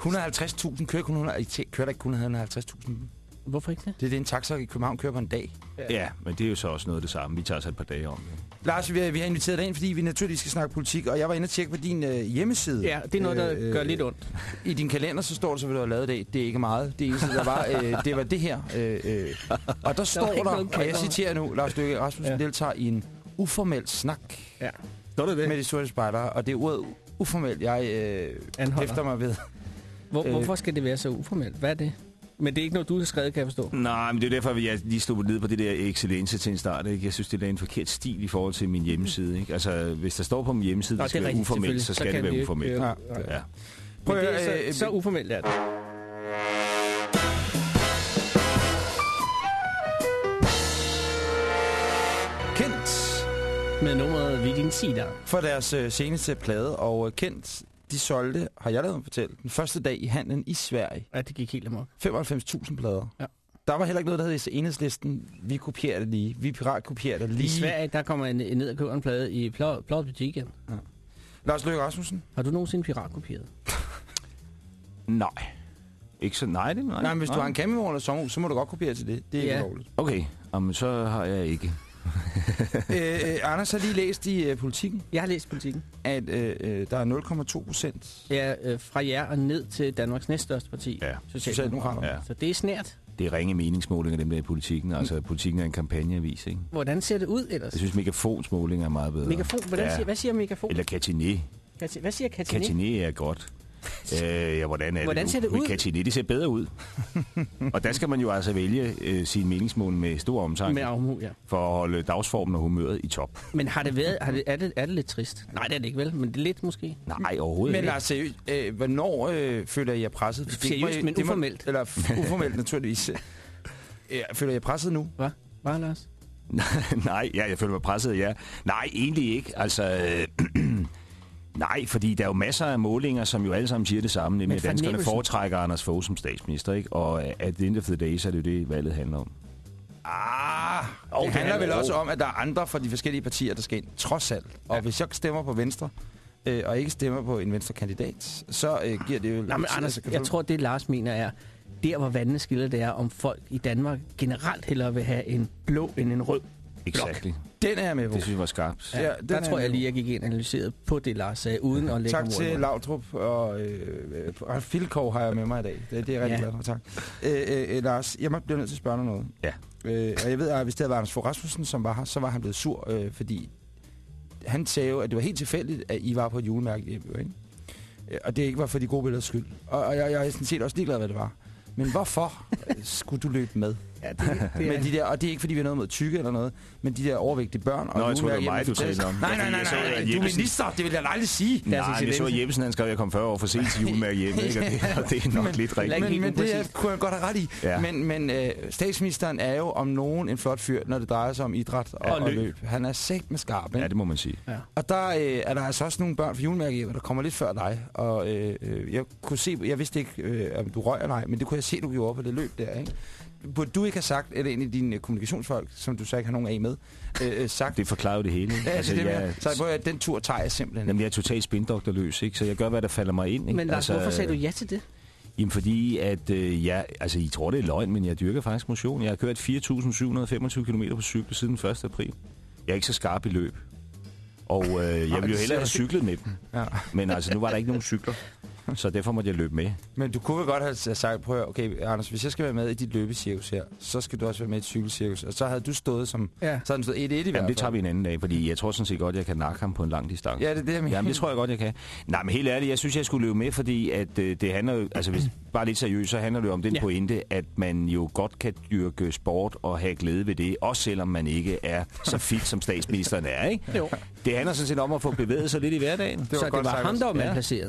150.000 kører, kun 100, I tæ- kører der ikke kun 150.000? Hvorfor ikke det? Det er det, en taxa i København kører på en dag. Ja, men det er jo så også noget af det samme. Vi tager os et par dage om det. Lars, vi har, vi har inviteret dig ind, fordi vi naturligvis skal snakke politik, og jeg var inde og tjekke på din øh, hjemmeside. Ja, det er noget, der Øh, gør lidt ondt. I din kalender, så står der så, hvad du har lavet i dag. Det er ikke meget. Det eneste, der var, øh, det var det her. Øh, øh. Og der står der, noget og jeg citerer nu, Lars Løkke Rasmussen Ja. deltager i en uformel snak Ja. Står det med de sorte spejdere, og det er ordet uformel, jeg øh, Anholder. hæfter mig ved. Hvor, Øh. hvorfor skal det være så uformelt? Hvad er det? Men det er ikke noget, du har skrevet, kan jeg forstå. Nej, men det er derfor, at jeg lige stod ned på det der excellence til en start. Ikke? Jeg synes, det er en forkert stil i forhold til min hjemmeside. Ikke? Altså, hvis der står på min hjemmeside, Nå, det skal det være rigtigt, uformelt, så skal Så det være uformelt. Ja. Ja. Prøv Men det er øh, så, så uformelt er det. Kendt Med nummeret ved din side. for deres øh, seneste plade, og øh, Kendt, de solgte, har jeg lavet mig fortælle, den første dag i handlen i Sverige. Ja, det gik helt amok. 95.000 plader. Ja. Der var heller ikke noget, der hed enhedslisten. Vi kopierer det lige. Vi piratkopierer det lige. I Sverige, der kommer en ned og køber en plade i Plot butikken. Lars Løkke Rasmussen? Har du nogensinde piratkopieret? Nej. Ikke så, nej, det nej. Nej, men hvis du har en campingvogn eller sommerhus, så må du godt kopiere til det. Det er ikke Ja. lovligt. Okay, Jamen, så har jeg ikke. øh, Anders har lige læst i øh, politikken, Jeg har læst politikken. at øh, øh, der er 0,2 procent. Ja, øh, fra jer og ned til Danmarks næststørste parti. Ja. Socialdemokraterne. Ja. Så det er snært. Det er ringe meningsmålinger, dem der i politikken. Altså, politikken er en kampagneavis, ikke? Hvordan ser det ud ellers? Jeg synes, Megafons målinger er meget bedre. Megafon, hvordan Ja. siger, hvad siger Megafon? Eller Katiné. Kati- Hvad siger Katine? Katiné er godt. Øh, ja, hvordan er Hvordan det ser det ud? Katinit, det ser bedre ud. og der skal man jo altså vælge øh, sin meningsmål med stor omtanke Med afmu, ja. for at holde dagsformen og humøret i top. Men har det været, har det, er, det, er det lidt trist? Nej, det er det ikke vel, men det er lidt måske. Nej, overhovedet Men ikke. Lars, seriøst, øh, hvornår øh, føler I jer presset? Seriøst, men det må- uformelt. Eller uformelt, naturligvis. Øh, føler I jer presset nu? Hvad? Hvad, Lars? Nej, ja, jeg føler mig presset, ja. Nej, egentlig ikke. Altså, øh, nej, fordi der er jo masser af målinger, som jo alle sammen siger det samme, nemlig at danskerne foretrækker Anders Fogh som statsminister, ikke? Og øh, at the end of the day, så er det jo det, valget handler om. Ah, Jo, det det handler vel også om, at der er andre fra de forskellige partier, der skal ind, trods alt. Og hvis jeg stemmer på Venstre, øh, og ikke stemmer på en Venstre-kandidat, så øh, giver det jo... Nej, men Anders, kan jeg tror, det Lars mener er, der hvor vandene skiller, det er, om folk i Danmark generelt hellere vil have en blå end en rød. Exakt. Den er jeg med på. Det synes jeg var skarpt. Ja, Ja, den der er tror jeg lige, jeg gik ind og analyserede på det, Lars sagde, uden at lægge Tak i til. Lautrup og øh, øh, Filkov har jeg med mig i dag. Det, det er jeg rigtig Ja. glad for, tak. Øh, øh, Lars, jeg må blive nødt til at spørge dig noget. Ja. Øh, og jeg ved, at hvis det havde været Anders Fogh Rasmussen, som var her, så var han blevet sur, øh, fordi han sagde jo, at det var helt tilfældigt, at I var på et julemærke hjemme, jo, ikke? Og det ikke var for de gode billeders skyld. Og, og jeg, jeg er sådan set også ligeglad, hvad det var. Men hvorfor skulle du løbe med? Ja, det, det Men de der, og det er ikke, fordi vi har noget mod tykke eller noget, men de der overvægtige børn og Nå, jeg troede, det var mig, du hjemme- talte om. Nej, nej, nej, nej, nej, du er minister, det vil jeg aldrig sige. Nej, jeg så, at Jeppesen han skrev, at jeg kom 40 år for sent til julemærke hjemme, ikke? Og, det, og det er nok Men- lidt rigtigt. Men, men det er, kunne jeg godt have ret i. Ja. Men, men øh, statsministeren er jo om nogen en flot fyr, når det drejer sig om idræt og, Og og løb. løb. Han er sæt med skarp, ikke? Ja, det må man sige. ja. Og der øh, er der altså også nogle børn fra julemærke, der kommer lidt før dig. Og øh, øh, jeg kunne se, jeg vidste ikke, øh, om du røg eller ej, men det kunne jeg se, du gjorde på det løb der, ikke? Burde du ikke have sagt, eller en af dine øh, kommunikationsfolk, som du så ikke har nogen af med, øh, øh, sagt, Det forklarer jo det hele. ja, altså, det, jeg, så prøv at den tur tager jeg simpelthen. Jamen, jeg er totalt spindokterløs, ikke? så jeg gør, hvad der falder mig ind. Ikke? Men Lars, hvorfor sagde du ja til det? Jamen, fordi at øh, jeg... Altså, I tror, det er løgn, men jeg dyrker faktisk motion. Jeg har kørt 4.725 km på cykel siden 1. april. Jeg er ikke så skarp i løb. Og øh, jeg ville jo hellere have cyklet med dem. Ja. Men altså, nu var der ikke nogen cykler. Så derfor måtte jeg løbe med. Men du kunne vel godt have sagt, prøv at okay, Anders, hvis jeg skal være med i dit løbecirkus her, så skal du også være med i et cykelsirkus. Og så havde du stået som, Ja. så havde den stået 1-1 i hvert fald. Jamen, det tager vi en anden dag, fordi jeg tror sådan set godt, jeg kan nakke ham på en lang distance. Ja, det er det, jeg mener. Jamen, det tror jeg godt, jeg kan. Nej, men helt ærligt, jeg synes, jeg skulle løbe med, fordi at, øh, det handler jo, altså hvis bare lidt seriøst, så handler det jo om den Ja. pointe, at man jo godt kan dyrke sport og have glæde ved det, også selvom man ikke er så fit, som statsministeren er, ikke? Jo. Det handler sådan set om at få bevæget sig lidt i hverdagen. var så det godt var sagt ham, der var også. Ja.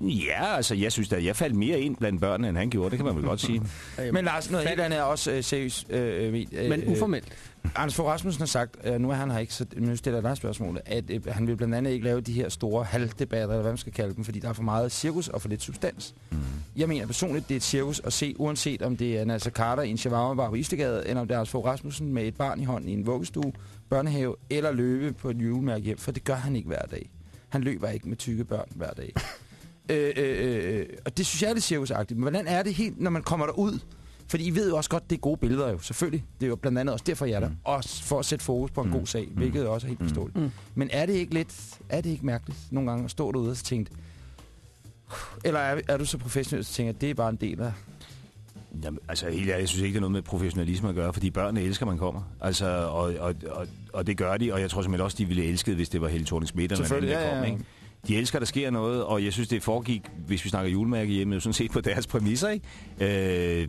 Ja, altså, jeg synes da, jeg faldt mere ind blandt børnene, end han gjorde, det kan man vel godt sige. Men Lars, noget helt andet er også øh, seriøst. Øh, øh, øh, Men uformelt. Anders Fogh Rasmussen har sagt, øh, nu er han her ikke, så nu stiller jeg dig spørgsmålet, at øh, han vil blandt andet ikke lave de her store halvdebatter, eller hvad man skal kalde dem, fordi der er for meget cirkus og for lidt substans. Mm. Jeg mener personligt, det er et cirkus at se, uanset om det er Nasser Carter i en shawarma-bar på Istegade, eller om det er Anders Fogh Rasmussen med et barn i hånden i en vuggestue, børnehave, eller løbe på et julemærke hjem, for det gør han ikke hver dag. Han løber ikke med tykke børn hver dag. øh, øh, øh, og det synes jeg er lidt cirkusagtigt. Men hvordan er det helt, når man kommer derud? Fordi I ved jo også godt, det er gode billeder jo, selvfølgelig. Det er jo blandt andet også derfor, jeg er der. Mm. Også for at sætte fokus på en Mm. god sag, hvilket også er helt Mm. forståeligt. Mm. Men er det ikke lidt, er det ikke mærkeligt nogle gange at stå derude og tænke, eller er, er du så professionel, at tænker, at det er bare en del af... Jamen, altså helt ærligt, jeg synes ikke, det er noget med professionalisme at gøre, fordi børnene elsker, man kommer. Altså, og, og, og, og det gør de, og jeg tror simpelthen også, de ville elske det, hvis det var Helle thorning Schmidt eller Selvfølgelig, der ja, kom. ja. Ikke? De elsker, der sker noget, og jeg synes, det foregik, hvis vi snakker julemærke hjemme, jo sådan set på deres præmisser, ikke? Øh,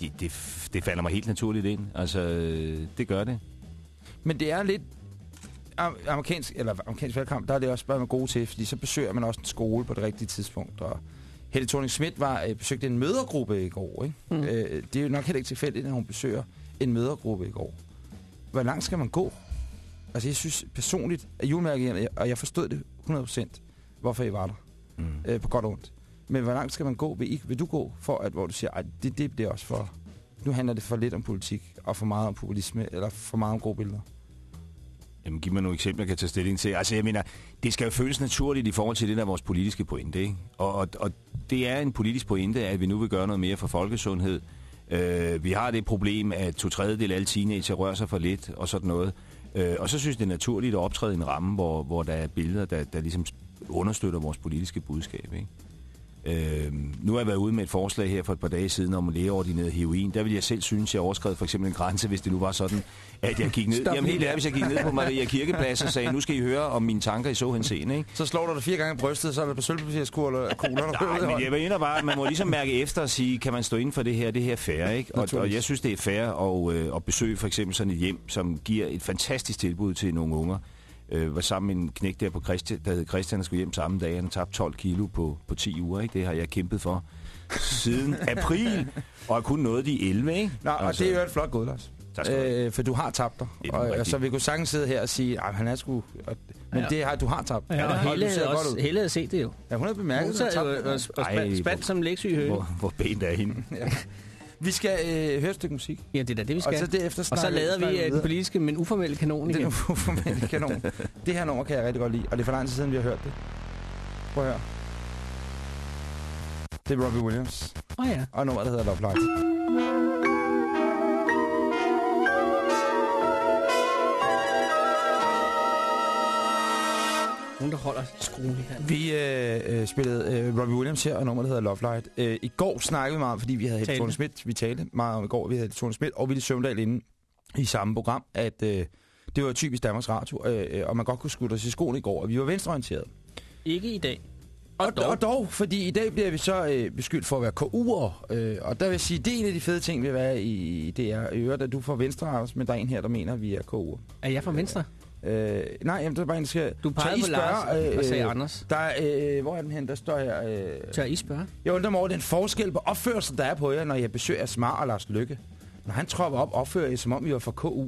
det, det, det falder mig helt naturligt ind. Altså, det gør det. Men det er lidt am- amerikansk, eller amerikansk valgkamp, der er det også bare med gode til, fordi så besøger man også en skole på det rigtige tidspunkt. Og Helle thorning Schmidt var, øh, besøgte en mødergruppe i går. Ikke? Mm. Mm. Øh, det er jo nok heller ikke tilfældigt, at hun besøger en mødergruppe i går. Hvor langt skal man gå? Altså jeg synes personligt, at julemærket, og jeg forstod det 100%, hvorfor I var der, Mm. øh, på godt og ondt. Men hvor langt skal man gå? Vil, I, vil du gå for, at hvor du siger, at det, det bliver også for... Nu handler det for lidt om politik, og for meget om populisme, eller for meget om gode billeder. Jamen, giv mig nogle eksempler, jeg kan tage stilling til. Altså, jeg mener, det skal jo føles naturligt i forhold til det, der er vores politiske pointe, ikke? Og, og, og det er en politisk pointe, at vi nu vil gøre noget mere for folkesundhed. Øh, vi har det problem, at to tredjedel af alle teenager rører sig for lidt, og sådan noget. Øh, og så synes det er naturligt at optræde i en ramme, hvor, hvor der er billeder, der, der ligesom understøtter vores politiske budskab, ikke? Øh, nu har jeg været ude med et forslag her for et par dage siden om at lægeordineret heroin. Der vil jeg selv synes, jeg overskred for eksempel en grænse, hvis det nu var sådan, at jeg gik ned, Stop jamen helt ærligt, hvis jeg gik ned på Maria Kirkeplads og sagde, nu skal I høre om mine tanker i så henseende, ikke? Så slår du dig fire gange i brystet, så er der på sølvpapirskugler kugler. Nej, men jeg mener bare, at man må ligesom mærke efter og sige, kan man stå inden for det her, det her er fair, ikke? Og, og jeg synes, det er fair at, øh, at besøge for eksempel sådan et hjem, som giver et fantastisk tilbud til nogle unger. Øh, var sammen med en knæk der på Christian, der hed Christian, der skulle hjem samme dag. Han har tabt 12 kilo på, på 10 uger, ikke? Det har jeg kæmpet for siden april, og har kun nået de 11, ikke? Nå, og Altså, det er jo et flot gået, Lars. Tak skal du have. Øh, for du har tabt dig. Og, og, så vi kunne sagtens sidde her og sige, at han er sgu... Og, men Ja. det har, du har tabt. Ja, og Helle ser havde, også. Helle havde set det jo. Ja, hun har bemærket, Hun at sad jo tabt. og, dig. og Ej, spand, hvor- spand som lægsyg høne. Hvor, hvor pænt er hende. Vi skal øh, høre et stykke musik. Ja, det er da det, vi Og skal. så derefter Og så lader snakker vi øh, den politiske, men uformelle kanon Det er igen. en uformentlig kanon. Det her nummer kan jeg rigtig godt lide, og det er for lang tid siden, vi har hørt det. Prøv at høre. Det er Robbie Williams, Åh oh, ja. og nummeret der hedder Love Life. Nogen, der holder skruen her. Vi øh, øh, spillede øh, Robbie Williams her, og nummeret hedder Love Light. Øh, I går snakkede vi meget om, fordi vi havde Helle Talte. Thorne Schmidt. Vi talte meget om i går, vi havde Helle Thorne Schmidt og Ville Søvndal inde i samme program, at øh, det var typisk Danmarks Radio, øh, øh, og man godt kunne skutte os i skoen i går, og vi var venstreorienterede. Ikke i dag. Og dog. og dog, fordi i dag bliver vi så øh, beskyldt for at være KU'er, øh, og der vil jeg sige, det er en af de fede ting ved at være i DR. I øvrigt, at du får venstre, Anders, men der er en her, der mener, at vi er KU'er. Er jeg fra Venstre? Øh, nej, jamen, det er bare en, skal... Du I på Lars, spørge, og sagde Anders. Der er, øh, hvor er den hen? Der står her... Øh, Tør I spørge? jeg undrer mig over den forskel på opførsel, der er på jer, når jeg besøger Smar og Lars Lykke. Når han tropper op, opfører jeg som om, I var fra KU.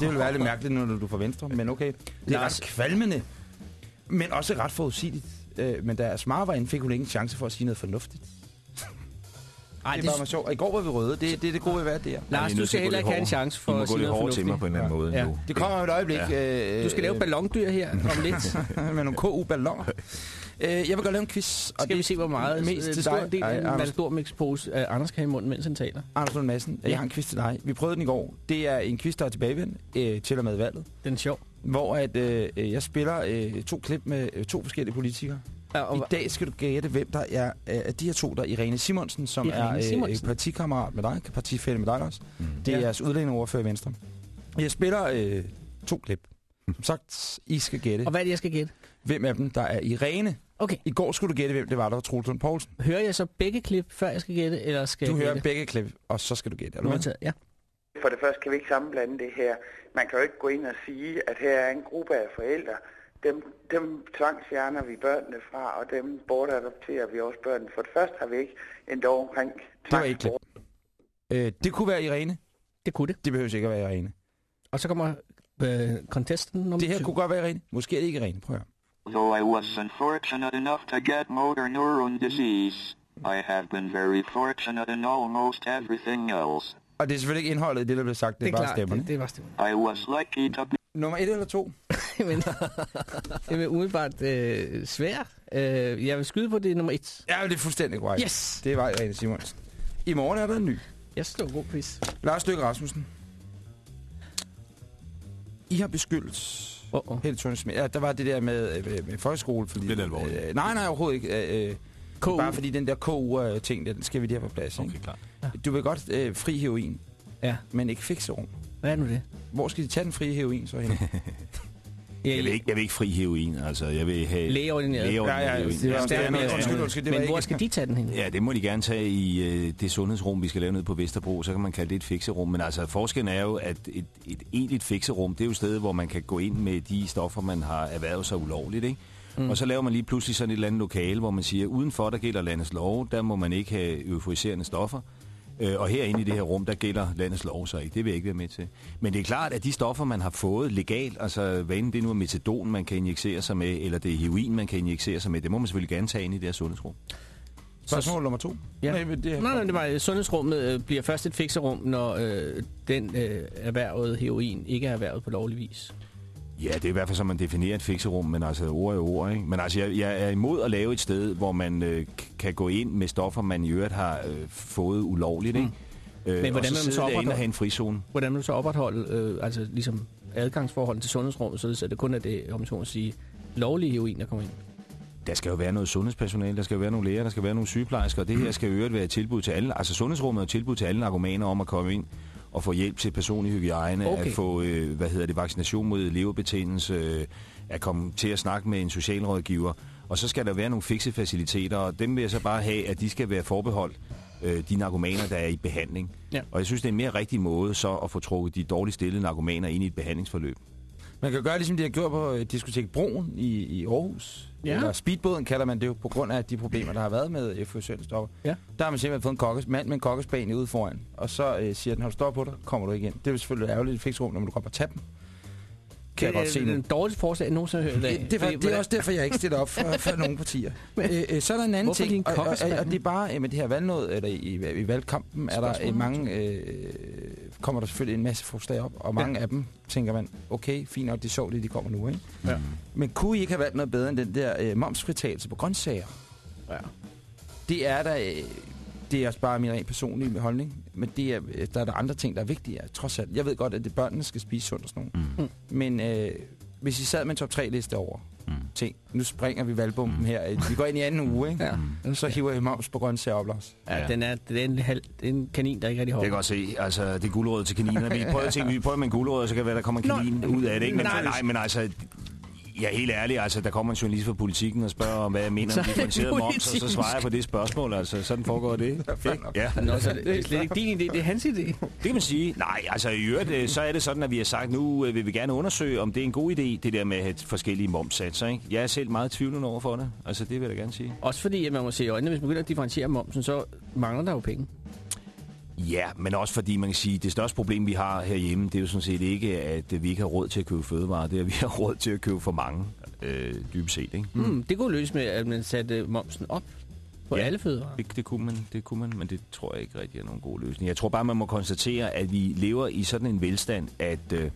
Det vil være lidt mærkeligt, når du er fra Venstre, men okay. Det er Lars- ret kvalmende, men også ret forudsigeligt. Øh, men da Smar var inde, fik hun ikke en chance for at sige noget fornuftigt. Ej, det er bare mig sjovt. I går var vi røde. Det, det er det gode ved at være der. Lars, er du skal heller ikke have en chance for at gå sige lidt noget hårdere til mig fornuftigt. på en eller anden måde Ja. nu. Det kommer om et øjeblik. Ja. Øh, Du skal lave ballondyr her om lidt. med nogle KU-balloner. Øh, jeg vil godt lave en quiz. Og Skal vi se, hvor meget mest en til stor dig. del af en Anders. matador mixpose uh, Anders kan have i munden, mens han taler. Anders Lund Madsen, jeg har en quiz til dig. Vi prøvede den i går. Det er en quiz, der er tilbagevendt øh, til og med valget. Den er sjov. Hvor at, øh, øh, jeg spiller øh, to klip med øh, to forskellige politikere. Ja, I og, dag skal du gætte, hvem der er øh, af de her to. Der er Irene Simonsen, som Irene er øh, Simonsen. partikammerat med dig, partifælle med dig også. Mm. Det er Ja. jeres udlændingeordfører i Venstre. Jeg spiller øh, to klip. Som sagt, I skal gætte, og hvad er det, jeg skal gætte? hvem af dem, der er Irene. Okay. I går skulle du gætte, hvem det var, der var Troels Lund Poulsen. Hører jeg så begge klip, før jeg skal gætte, eller skal Du jeg hører gætte? begge klip, og så skal du gætte. Er du med? Modtaget, Ja. For det første kan vi ikke sammenblande det her. Man kan jo ikke gå ind og sige, at her er en gruppe af forældre. Dem, dem tvangsfjerner vi børnene fra, og dem bortadopterer vi også børnene. For det første har vi ikke en lov omkring Det var ikke. Øh, det kunne være Irene. Det kunne det. Det behøver ikke at være Irene. Og så kommer øh, contesten nummer Det her kunne godt være Irene. Måske er det ikke Irene. Prøv at høre. Though I was unfortunate enough to get motor neuron disease, I have been very fortunate in almost everything else. Og det er selvfølgelig ikke indholdet i det, der bliver sagt. Det er, det er bare klart, stemmerne. det, det var stemmen. I was lucky to be Nummer et eller to? Men, det er umiddelbart øh, svært. Øh, jeg vil skyde på, det er nummer et. Ja, det er fuldstændig korrekt. Yes! Det var Irene Simonsen. I morgen er der en ny. Jeg står god quiz. Lars Løkke Rasmussen. I har beskyldt Oh, oh. Thorning Schmidt. Ja, der var det der med, øh, med, med folkeskole. Fordi, Lidt alvorligt. Øh, nej, nej, overhovedet ikke. Øh, øh, KU. Bare fordi den der KU-ting, den skal vi lige have på plads. Okay, Ikke? klart. Du vil godt øh, fri heroin, Ja, men ikke fikserum. Hvad er nu det? Hvor skal de tage den frie heroin så hen? Jeg vil, ikke, jeg vil ikke fri heroin, altså. Jeg vil have Lægeordineret. lægeordineret Ja, ja, heroin. det var- Ja, det er- undskyld, undskyld, det var Men hvor ikke- skal de tage den hen? Ja, det må de gerne tage i øh, det sundhedsrum, vi skal lave nede på Vesterbro. Så kan man kalde det et fikserum. Men altså, forskellen er jo, at et, et egentligt fikserum, det er jo et sted, hvor man kan gå ind med de stoffer, man har erhvervet sig ulovligt. Ikke? Mm. Og så laver man lige pludselig sådan et eller andet lokale, hvor man siger, udenfor der gælder landets lov, der må man ikke have euforiserende stoffer. Øh, og herinde i det her rum, der gælder landets lov så ikke. Det vil jeg ikke være med til. Men det er klart, at de stoffer, man har fået legalt, altså hvad enten det nu er metadon, man kan injicere sig med, eller det er heroin, man kan injicere sig med, det må man selvfølgelig gerne tage ind i det her sundhedsrum. Spørgsmål nummer to. Ja. Nej, det er- Nej, nej, det var øh, sundhedsrummet øh, bliver først et fikserum, når øh, den øh, erhvervede heroin ikke er erhvervet på lovlig vis. Ja, det er i hvert fald, som man definerer et fikserum, men altså ord er ord, ikke? Men altså, jeg, jeg er imod at lave et sted, hvor man øh, kan gå ind med stoffer, man i øvrigt har øh, fået ulovligt, ikke? Mm. Øh, Men hvordan vil så man så opretholde- og have en frizone. Hvordan vil du så opretholde øh, altså, ligesom adgangsforholdet til sundhedsrummet, at det kun er det, om man så må sige, lovlige heroin, der kommer ind? der skal jo være noget sundhedspersonale, der skal jo være nogle læger, der skal være nogle sygeplejersker, og det her skal jo øvrigt være et tilbud til alle. Altså sundhedsrummet er et tilbud til alle narkomaner om at komme ind og få hjælp til personlig hygiejne, Okay. at få, øh, hvad hedder det, vaccination mod leverbetændelse, øh, at komme til at snakke med en socialrådgiver. Og så skal der være nogle fikse faciliteter, og dem vil jeg så bare have, at de skal være forbeholdt øh, de narkomaner, der er i behandling. Ja. Og jeg synes, det er en mere rigtig måde så at få trukket de dårligt stillede narkomaner ind i et behandlingsforløb. Man kan gøre ligesom de har gjort på øh, diskotek Broen i, i Aarhus. Ja. Eller speedbåden kalder man det jo, på grund af de problemer, der har været med stoffer. Ja. Der har man simpelthen fået en kokkes, mand med en kokkespane ude foran. Og så øh, siger den, har du stået på dig, kommer du ikke ind. Det er jo selvfølgelig ærgerligt i et fiksrum, når du kommer og tager dem. Kan jeg godt se det nu. er den dårligste forslag, jeg nogensinde har hørt af. Det, det, det er også derfor, jeg ikke stiller op for, for nogle partier. Men- øh, øh, så er der en anden Hvorfor ting, og, og, og, det er bare øh, med det her valgnåd, eller i, i, i valgkampen, er der øh, mange, øh, kommer der selvfølgelig en masse forslag op, og mange ja. af dem tænker man, okay, fint nok, det er sjovt, det de kommer nu, ikke? Ja. Men kunne I ikke have valgt noget bedre end den der øh, momsfritagelse på grøntsager? Ja. Det er der, øh, det er også bare min rent personlige holdning, men det er, øh, der er der andre ting, der er vigtige, trods alt. Jeg ved godt, at det børnene skal spise sundt og sådan noget. Mm. Mm. Men øh, hvis I sad med en top 3 liste over Mm. ting, nu springer vi valgbomben her, øh, vi går ind i anden uge, ikke? Ja. Så hiver I moms på grøntsager op, Lars. Ja, Ja. den er, det er en, halv, det er en kanin, der ikke rigtig Det holder. kan jeg godt se. Altså, det er guldråd til kaninerne. Vi prøver, at tænke, vi prøver med en guldråd, så kan det være, der kommer en Nå, kanin ud af det. Ikke? Men, nej, nej, men altså, er helt ærlig. Altså, der kommer en journalist fra politikken og spørger om, hvad jeg mener Så om er differentieret moms, og så svarer jeg på det spørgsmål. Altså, sådan foregår det. Ikke? Ja. Nå, så det er slet ikke din idé, det er hans idé. Det kan man sige. Nej, altså i øvrigt, øh, så er det sådan, at vi har sagt, nu øh, vil vi gerne undersøge, om det er en god idé, det der med at have forskellige momssatser. Ikke? Jeg er selv meget tvivlende over for det. Altså, det vil jeg da gerne sige. Også fordi, at man må se i øjnene, hvis man begynder at differentiere momsen, så mangler der jo penge. Ja, men også fordi man kan sige, at det største problem, vi har herhjemme, det er jo sådan set ikke, at vi ikke har råd til at købe fødevarer. Det er, at vi har råd til at købe for mange, øh, dybest set. Ikke? Mm. Mm, det kunne løses med, at man satte momsen op på Ja. alle fødevarer. Det, det, kunne man, det kunne man, men det tror jeg ikke rigtig er nogen god løsning. Jeg tror bare, man må konstatere, at vi lever i sådan en velstand, at øh,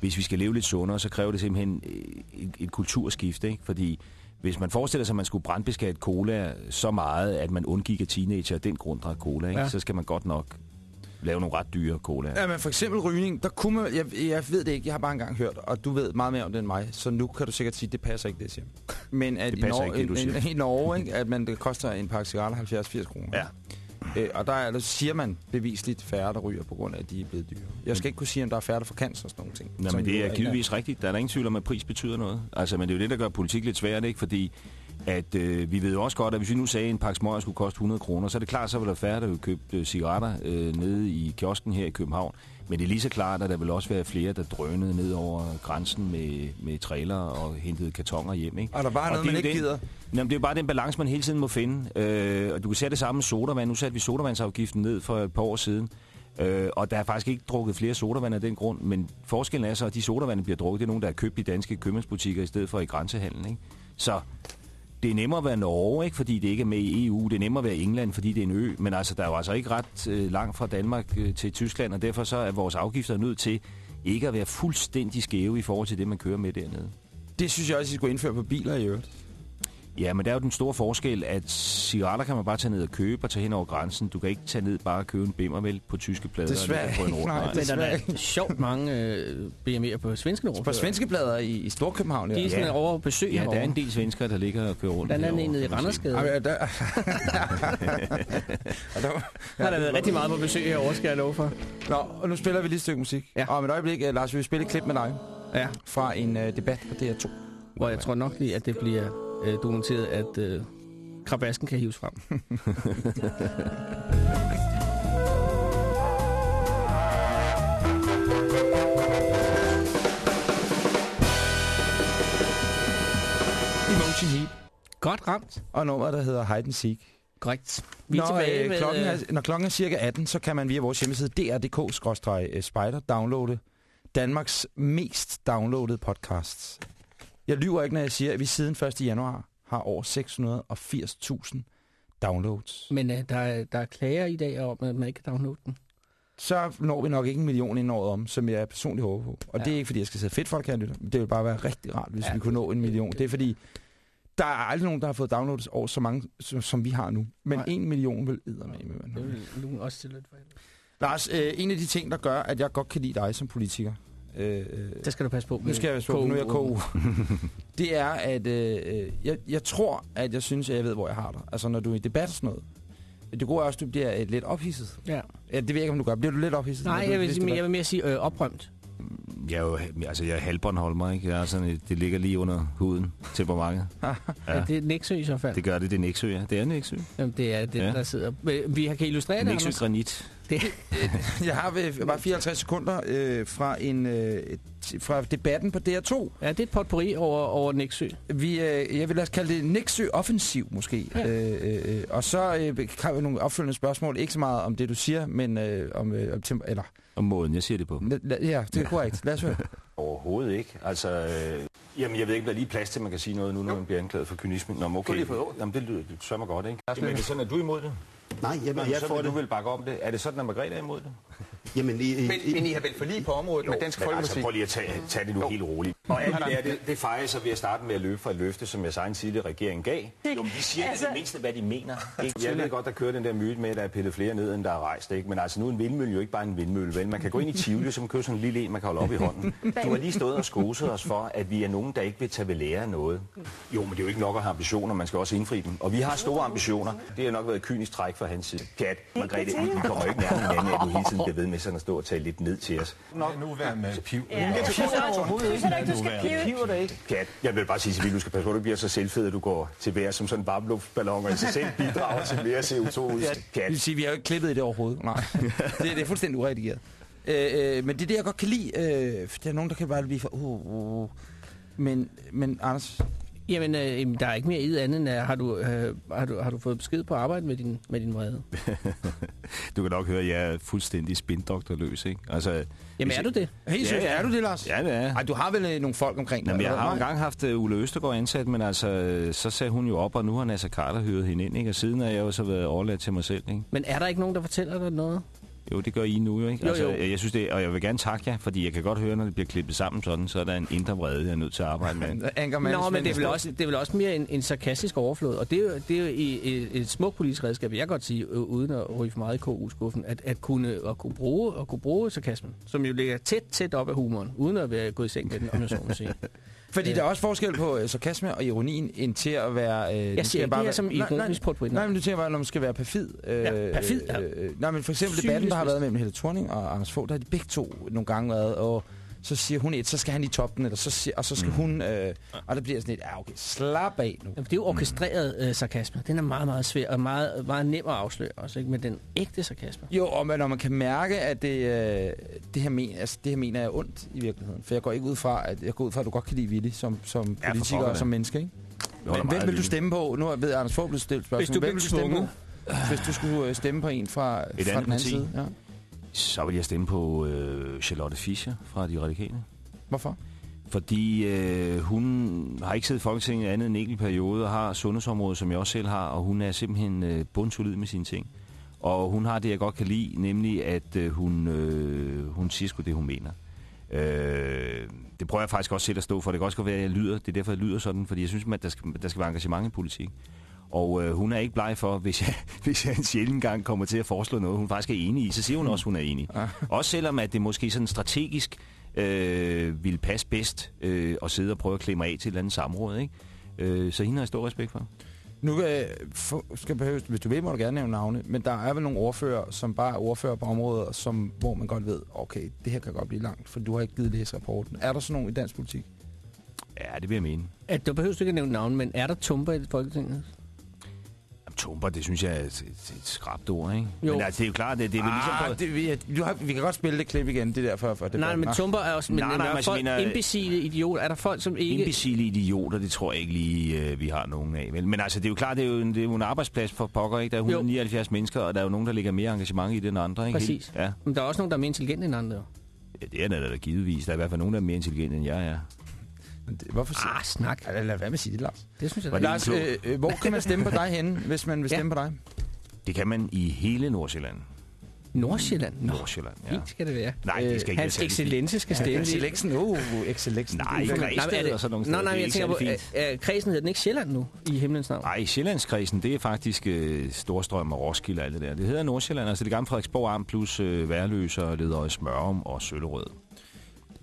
hvis vi skal leve lidt sundere, så kræver det simpelthen øh, et, et kulturskift. Ikke? Fordi hvis man forestiller sig, at man skulle brandbeskatte cola så meget, at man undgik, at teenager af den grund drak cola, ikke? Ja. Så skal man godt nok lave nogle ret dyre cola. Ja, men for eksempel rygning, der kunne man, jeg, jeg ved det ikke, jeg har bare engang hørt, og du ved meget mere om det end mig, så nu kan du sikkert sige, det passer ikke, det jeg siger. Men at Det i Norge, ikke, det du siger. i Norge, ikke, at man, det koster en pakke cigaretter 70-80 kroner. Ja. Øh, og der, er, der siger man bevisligt færre, der ryger på grund af, at de er blevet dyre. Jeg skal ikke kunne sige, om der er færre, der får cancer og sådan nogle ting. Som men det er givetvis rigtigt. Der er der ingen tvivl om, at pris betyder noget. Altså, men det er jo det, der gør politik lidt svært, ikke? Fordi at øh, vi ved jo også godt, at hvis vi nu sagde, at en pakke smøger skulle koste 100 kroner, så er det klart, så vil der færre, der vil købe øh, cigaretter øh, nede i kiosken her i København. Men det er lige så klart, at der vil også være flere, der drønede ned over grænsen med, med trailer og hentede kartoner hjem, ikke? Og der er bare noget, det er man ikke den- gider. Jamen, det er jo bare den balance, man hele tiden må finde. Øh, og du kan se det samme med sodavand. Nu satte vi sodavandsafgiften ned for et par år siden. Øh, og der er faktisk ikke drukket flere sodavand af den grund. Men forskellen er så, at de sodavand, der bliver drukket, det er nogen, der er købt i danske købmandsbutikker i stedet for i grænsehandlen. Ikke? Så det er nemmere at være Norge, ikke? fordi det ikke er med i EU. Det er nemmere at være England, fordi det er en ø. Men altså, der er jo altså ikke ret øh, langt fra Danmark øh, til Tyskland, og derfor så er vores afgifter nødt til ikke at være fuldstændig skæve i forhold til det, man kører med dernede. Det synes jeg også, I skulle indføre på biler i øvrigt. Ja, men der er jo den store forskel, at cigaretter kan man bare tage ned og købe og tage hen over grænsen. Du kan ikke tage ned bare og købe en bimmervel på tyske plader. Desværre på en ikke, rund. nej. Men der er sjovt mange øh, BMW'er på svenske nummer. På svenske plader i, i Storkøbenhavn. De er sådan Ja. over på besøg Ja, der er en del svenskere, der ligger og kører rundt. Andet herovre, en nede i. Randersgade. Men der, der, har der været rigtig meget på besøg herovre, skal jeg love for. Nå, og nu spiller vi lige et stykke musik. Ja. Og om et øjeblik, uh, Lars, vil vi spille et klip med dig Ja, fra en uh, debat på DR2. hvor jeg tror nok lige, at det bliver øh, dokumenteret, at øh, krabasken kan hives frem. Emotion Heat. Godt ramt. Og nummeret, der hedder Hide and Seek. Korrekt. Vi er Når, tilbage øh, med... klokken er, øh, når klokken er cirka 18, så kan man via vores hjemmeside dr.dk-spider downloade Danmarks mest downloadede podcasts. Jeg lyver ikke, når jeg siger, at vi siden 1. januar har over 680.000 downloads. Men øh, der, er, der er klager i dag om, at man ikke kan downloade den. Så når vi nok ikke en million inden året om, som jeg personligt håber på. Og Ja. det er ikke, fordi jeg skal sidde fedt folk her lytter. Det vil bare være rigtig rart, hvis Ja, vi kunne nå en million. det- er fordi, der er aldrig nogen, der har fået downloads over så mange, som, som vi har nu. Men Nej. en million vil eddermame med. Det vil også til lidt for helvede. Lars, øh, en af de ting, der gør, at jeg godt kan lide dig som politiker, Øh, øh, Der skal du passe på. nu skal jeg være på, nu er jeg KU. det er, at øh, øh, jeg, jeg tror, at jeg synes, at jeg ved, hvor jeg har dig. Altså, når du er i debat og sådan noget. Det gode er også, at du bliver øh, lidt ophidset. Ja. Ja, det ved jeg ikke, om du gør. Bliver du lidt ophidset? Nej, jeg vil, sige, jeg vil mere sige øh, oprømt. Jeg er jo altså, jeg er halvbåndholmer, ikke? Jeg er sådan, et- det ligger lige under huden, temperamentet. Ja. Ja. Det er Nexø i så fald. Det gør det, det er Nexø, ja. Det er Nexø. Jamen, det er den, Ja. der sidder. Vi har kan illustrere det, Nexø. Granit. Det, Jeg har ved- bare 54 sekunder øh, fra, en, øh, fra debatten på DR2. ja, det er et potpourri over, over Nexø. Vi, øh, jeg vil lade os kalde det Nexø offensiv måske. Ja. Øh, øh, og så øh, har vi nogle opfølgende spørgsmål. Ikke så meget om det, du siger, men øh, om... Øh, om eller, Og måden, jeg siger det på. la- ja, det er korrekt. Lad os høre. Overhovedet ikke. Altså, øh, jamen, jeg ved ikke, om der er lige plads til, at man kan sige noget nu, når man bliver anklaget for kynisme. Nå, men okay. Jamen, det lyder det sørger mig godt, ikke? Jamen, er det sådan, at du er imod det? Nej, jamen, Jamen, jeg så får vil det. du vil bakke om det. Er det sådan, at Margrethe er imod det? Jamen, i, i, Men, men I har vel forlig på området med Dansk men Folkeparti? altså, prøv lige at tage, tage det nu helt roligt. Og alt det det, det fejrer så ved at starte med at løbe fra et løfte, som jeg egen tidligere regering gav. Jo, men de siger altså, det mindste, hvad de mener. Ikke? Jeg ved godt, der kører den der myte med, at der er pillet flere ned, end der er rejst. Ikke? Men altså, nu er en vindmølle jo ikke bare en vindmølle, vel? Man kan gå ind i Tivoli, som kører sådan en lille en, man kan holde op i hånden. Du har lige stået og skoset os for, at vi er nogen, der ikke vil tage ved lære af noget. Jo, men det er jo ikke nok at have ambitioner, man skal også indfri dem. Og vi har store ambitioner. Det har nok været et kynisk træk fra hans side. Kat, Margrethe, vi vi kommer jo ikke nærmere hinanden, at du hele tiden bliver ved med sådan at stå og tale lidt ned til os. Nok nu være med piv. Piver det ikke? Kat, jeg vil bare sige til du skal passe på, at du bliver så selvfed, at du går til vejr som sådan en varmeluftballon, og i sig selv bidrager til mere CO2 ud. Det Kat, vil sige, vi har jo ikke klippet i det overhovedet. Nej, det, det er fuldstændig uredigeret. Øh, øh, men det er det, jeg godt kan lide. Øh, der er nogen, der kan bare blive for... Uh, uh. Men, men Anders, Jamen, øh, der er ikke mere i det andet end, at har du, øh, har, du, har du fået besked på arbejde med din, med din vrede? du kan nok høre, at jeg er fuldstændig spindoktorløs, ikke? Altså, Jamen, er du det? helt seriøst, ja. er du det, Lars? Ja, det er. Ej, du har vel øh, nogle folk omkring dig? Jamen, jeg har engang haft uh, Ulle Østergaard ansat, men altså, øh, så sagde hun jo op, og nu har Nasser Carter hyret hende ind, ikke? Og siden er jeg jo så været overladt til mig selv, ikke? Men er der ikke nogen, der fortæller dig noget? Jo, det gør I nu, jo, ikke? Jo, altså, jo. Jeg synes det, og jeg vil gerne takke jer, fordi jeg kan godt høre, når det bliver klippet sammen sådan, så er der en indre vrede, jeg er nødt til at arbejde med. Nå, men det er vel også, det er vel også mere en, en sarkastisk overflod, og det er jo, det er jo i, et, et smukt politisk redskab, vil jeg godt sige, øh, uden at ryge for meget i KU-skuffen, at, at, kunne, at, kunne bruge, at kunne bruge sarkasmen, som jo ligger tæt, tæt op af humoren, uden at være gået i seng med den, om jeg så må sige. Fordi der er også forskel på øh, sarkasme og ironien, end til at være... Øh, Jeg siger ikke det her som ironisk på et. Nej, men du tænker bare, når man skal være perfid. Øh, Ja, perfid, ja. Øh, nej, men for eksempel debatten, der har været mellem Helle Thorning og Anders Fogh, der har de begge to nogle gange været, og så siger hun et, så skal han i toppen, eller så siger, og så skal mm. hun... Øh, og der bliver sådan et, ja okay, slap af nu. Jamen, det er jo orkestreret øh, sarkasme. Den er meget, meget svær og meget, meget nem at afsløre også, ikke? Men den ægte sarkasme. Jo, og man, når man kan mærke, at det, øh, det, her men, altså, det her mener jeg ondt i virkeligheden. For jeg går ikke ud fra, at, jeg går ud fra, at du godt kan lide Willy som, som Ja, politiker og som menneske, ikke? Men hvem vil du stemme på? Nu ved Anders Fogh blevet stillet spørgsmål. Hvis du hvem blev vil du stemme tvunget. på, hvis du skulle øh, stemme på en fra, fra andet den anden parti? side? Ja. Så vil jeg stemme på øh, Charlotte Fischer fra De Radikale. Hvorfor? Fordi øh, hun har ikke siddet i Folketinget andet end en enkelt periode, og har sundhedsområdet, som jeg også selv har, og hun er simpelthen øh, bundsolid med sine ting. Og hun har det, jeg godt kan lide, nemlig at øh, hun, øh, hun siger sgu det, hun mener. Øh, det prøver jeg faktisk også selv at stå for. Det kan også godt være, at jeg lyder. Det er derfor, jeg lyder sådan, fordi jeg synes, at der skal, der skal være engagement i politik. Og øh, hun er ikke bleg for, hvis jeg, hvis jeg en sjældent gang kommer til at foreslå noget, hun faktisk er enig i, så siger hun også, at hun er enig. Også selvom at det måske sådan strategisk øh, ville passe bedst øh, at sidde og prøve at klemme af til et eller andet samråd. Ikke? Øh, så hende har jeg stor respekt for. Nu øh, for, skal behøves, hvis du vil, må du gerne nævne navne, men der er vel nogle ordfører, som bare er ordfører på områder, som, hvor man godt ved, okay, det her kan godt blive langt, for du har ikke givet læse rapporten. Er der sådan nogen i dansk politik? Ja, det vil jeg mene. At, du behøver ikke at nævne navn, men er der tumper i Folketinget? Tumper, det synes jeg er et, et, et skrabt ord, ikke? Jo. Men altså, det er jo klart, det, det er vel ligesom... Ah, På, det, vi, du har, vi kan godt spille det klip igen, det der for, for det Nej, men tumper er også... Men, Nej, nej, men folk mener- imbecile idioter? Er der folk, som ikke... Imbecile idioter, det tror jeg ikke lige, øh, vi har nogen af. Vel? Men altså, det er jo klart, det er jo en, det er jo en arbejdsplads for pokker, ikke? Der er 179 mennesker, og der er jo nogen, der lægger mere engagement i det end andre, ikke? Præcis. Helt- Ja. Men der er også nogen, der er mere intelligente end andre. jo. ja, det er der da givetvis. Der er i hvert fald nogen, der er mere intelligente, end jeg er. Hvorfor siger Ah, snak. Lad, lad være med at sige det, Lars. Det synes jeg, Var det Lars, øh, øh, hvor kan man stemme på dig henne, hvis man vil Ja. stemme på dig? Det kan man i hele Nordsjælland. Nordsjælland. Nå, Nordsjælland, ja. fint skal det være. Nej, det skal ikke Hans være særlig excellence skal stemme. i- Excellensen, uh, Excellensen. Nej, Det er ikke fandme- Græsted Nej, men er og sådan nogle Nå, steder. nej, Det er jeg ikke tænker på, særlig er, er kredsen hedder den ikke Sjælland nu, i himlens navn? Nej, Sjællandskredsen, det er faktisk øh, Storstrøm og Roskilde og alt det der. Det hedder Nordsjælland, altså det gamle Frederiksborg Amt plus øh, Værløs og Ledøje Smørum og Søllerød.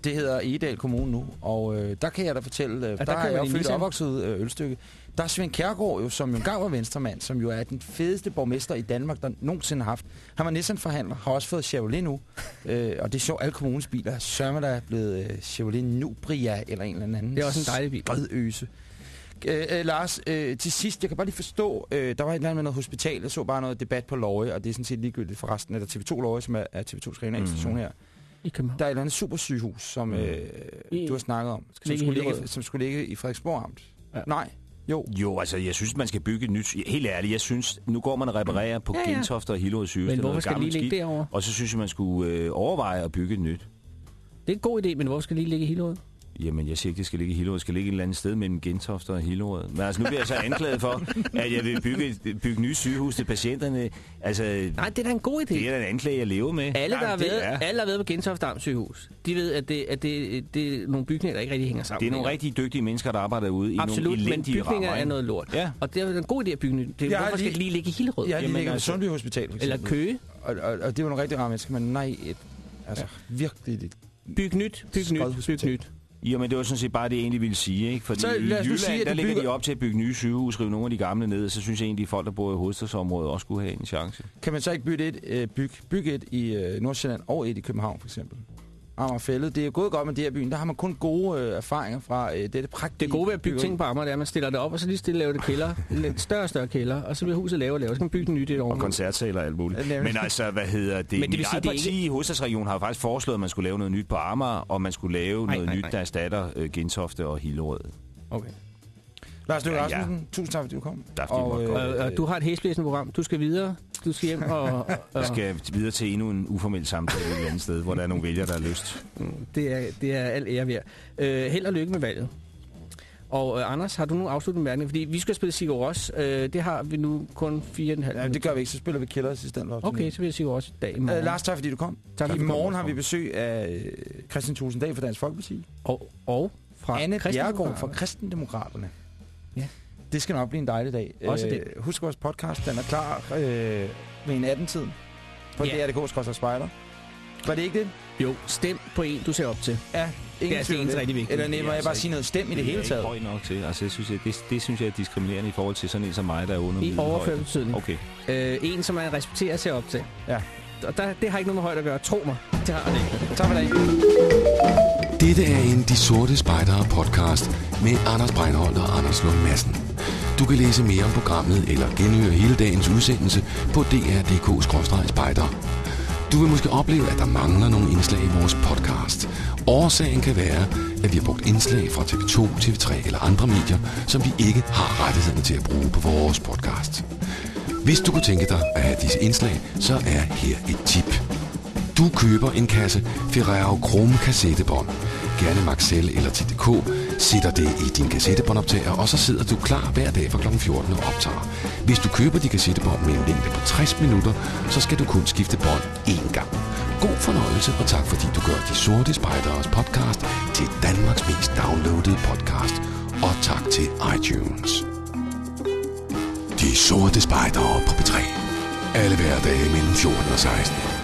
Det hedder Egedal Kommune nu, og øh, der kan jeg da fortælle, øh, der, der kører jeg jo født opvokset øh, ølstykke. Der er Svend Kjærgaard jo, som jo engang var venstremand, som jo er den fedeste borgmester i Danmark, der nogensinde har haft. Han var Nissan-forhandler, har også fået Chevrolet nu, øh, og det er sjovt, alle kommunens biler sørger der er blevet øh, Chevrolet Nubria eller en eller anden. Det er også en dejlig bil. Rødøse. Øh, øh, Lars, øh, til sidst, jeg kan bare lige forstå, øh, der var et eller andet med noget hospital, jeg så bare noget debat på Løje, og det er sådan set ligegyldigt for resten, eller TV2 Løje, som er, er TV2's regionalstation Mhm. her. I København. Der er et eller andet supersygehus, som øh, I- du har snakket om, som ligge skulle, ligge, som skulle ligge i Frederiksborg Amt. Ja. Nej, jo. Jo, altså, jeg synes, man skal bygge et nyt... Helt ærligt, jeg synes, nu går man og reparerer på Ja, ja. Gentofte og Hillerød sygehus. Men hvorfor skal det lige ligge skidt. derovre? Og så synes jeg, man skulle øh, overveje at bygge et nyt. Det er en god idé, men hvorfor skal det lige ligge i Hillerød? Jamen, jeg siger ikke, det skal ligge i Hillerød. Det skal ligge et eller andet sted mellem Gentofte og Hillerød. Men altså, nu bliver jeg så anklaget for, at jeg vil bygge, bygge nye sygehus til patienterne. Altså, Nej, det er da en god idé. det er da en anklage, jeg lever med. Alle, der har Jamen, det været, er- alle, der har været på Gentofte Amts sygehus, de ved, at det, at det, det er nogle bygninger, der ikke rigtig hænger sammen. Det er nogle rigtig dygtige mennesker, der arbejder ude i Absolut, nogle men elendige bygninger rammer. er noget lort. Ja. Og det er en god idé at bygge nyt. Det, har hvorfor skal lige- det lige ligge i Hillerød? Jeg er lige Jamen, ligger altså- Sundby Hospital, for Eller. Køge? Og, og, og, det er jo nogle rigtig rare mennesker, men nej, et, altså virkelig et Byg nyt, byg nyt, byg Skodhospital. Nyt. Jamen, det var sådan set bare det, jeg egentlig ville sige. Ikke? Fordi Så i Jylland, sige, der de ligger bygger- de op til at bygge nye sygehus, rive nogle af de gamle ned, så synes jeg egentlig, at folk, der bor i hovedstadsområdet, også skulle have en chance. Kan man så ikke bygge et, øh, byg, bygge et i øh, Nordsjælland og et i København, for eksempel? Amagerfællet. Det er gået godt med det her byen. Der har man kun gode øh, erfaringer fra øh, dette prægtige Det gode ved at bygge ting på Amager, det er, at man stiller det op, og så lige stille laver det kælder. Lidt større og større kælder, og så bliver huset lavere og lavere. Så kan man bygge det nyt et år. Og koncertsaler og alt muligt. Ja. Men altså, hvad hedder det? Men det Mit eget det parti i hovedstadsregionen har jo faktisk foreslået, at man skulle lave noget nyt på Amager, og man skulle lave Nej, noget nej, nyt, nej. der erstatter øh, Gentofte og Hillerød. Okay. Lars Løkke Ja, Rasmussen, tusind tak, fordi du kom. Tak, fordi du måtte komme. Og, og du har et hæsblæsende program. Du skal videre. Du skal hjem og... og Jeg skal videre til endnu en uformel samtale et eller andet sted, hvor der er nogle vælgere, der har lyst. det, er, det er alt ære værd. Øh, held og lykke med valget. Og øh, Anders, har du nogle afsluttende bemærkninger? Fordi vi skal spille Sigur Ros. Øh, det har vi nu kun 4,5 Ja, det gør vi ikke, så spiller vi Killers i stedet for. Okay, så bliver Sigur Ros i dag i morgen. Øh, Lars, tak fordi du kom. Tak, I morgen har vi besøg af øh, Christian Tulsendal fra Dansk Folkeparti. Og, og fra Anne Bjergård fra Kristendemokraterne. Ja. Det skal nok blive en dejlig dag. Også Øh, det. Husk vores podcast, den er klar øh, ved en 18-tid på Ja. ja. DRDK Spejler. Var det ikke det? Jo, stem på en, du ser op til. Ja, Det er altså om rigtig vigtigt. Eller Det nej, er må jeg altså bare ikke- sige noget stem i det hele er taget? ikke høj nok til. Altså, jeg synes, jeg, det, det synes jeg er diskriminerende i forhold til sådan en som mig, der er under I overført betydning. Okay. Øh, en, som man respekterer ser op til. Ja. Og der, det har ikke noget med højde at gøre. Tro mig. Det har det ikke. Tak for dag. Dette er en De Sorte Spejdere podcast med Anders Breinholt og Anders Lund Madsen. Du kan læse mere om programmet eller genhøre hele dagens udsendelse på dr.dk-spejder. Du vil måske opleve, at der mangler nogle indslag i vores podcast. Årsagen kan være, at vi har brugt indslag fra TV2, TV3 eller andre medier, som vi ikke har rettighederne til at bruge på vores podcast. Hvis du kunne tænke dig at have disse indslag, så er her et tip. Du køber en kasse Ferrero Chrome kassettebånd, gerne Maxell eller TDK, sætter det i din kassettebåndoptager, og så sidder du klar hver dag fra kl. 14 og optager. Hvis du køber de kassettebånd med en længde på 60 minutter, så skal du kun skifte bånd én gang. God fornøjelse, og tak fordi du gør De Sorte Spejderes podcast til Danmarks mest downloadede podcast. Og tak til iTunes. De Sorte Spejdere på P3. Alle hverdage mellem 14 og 16.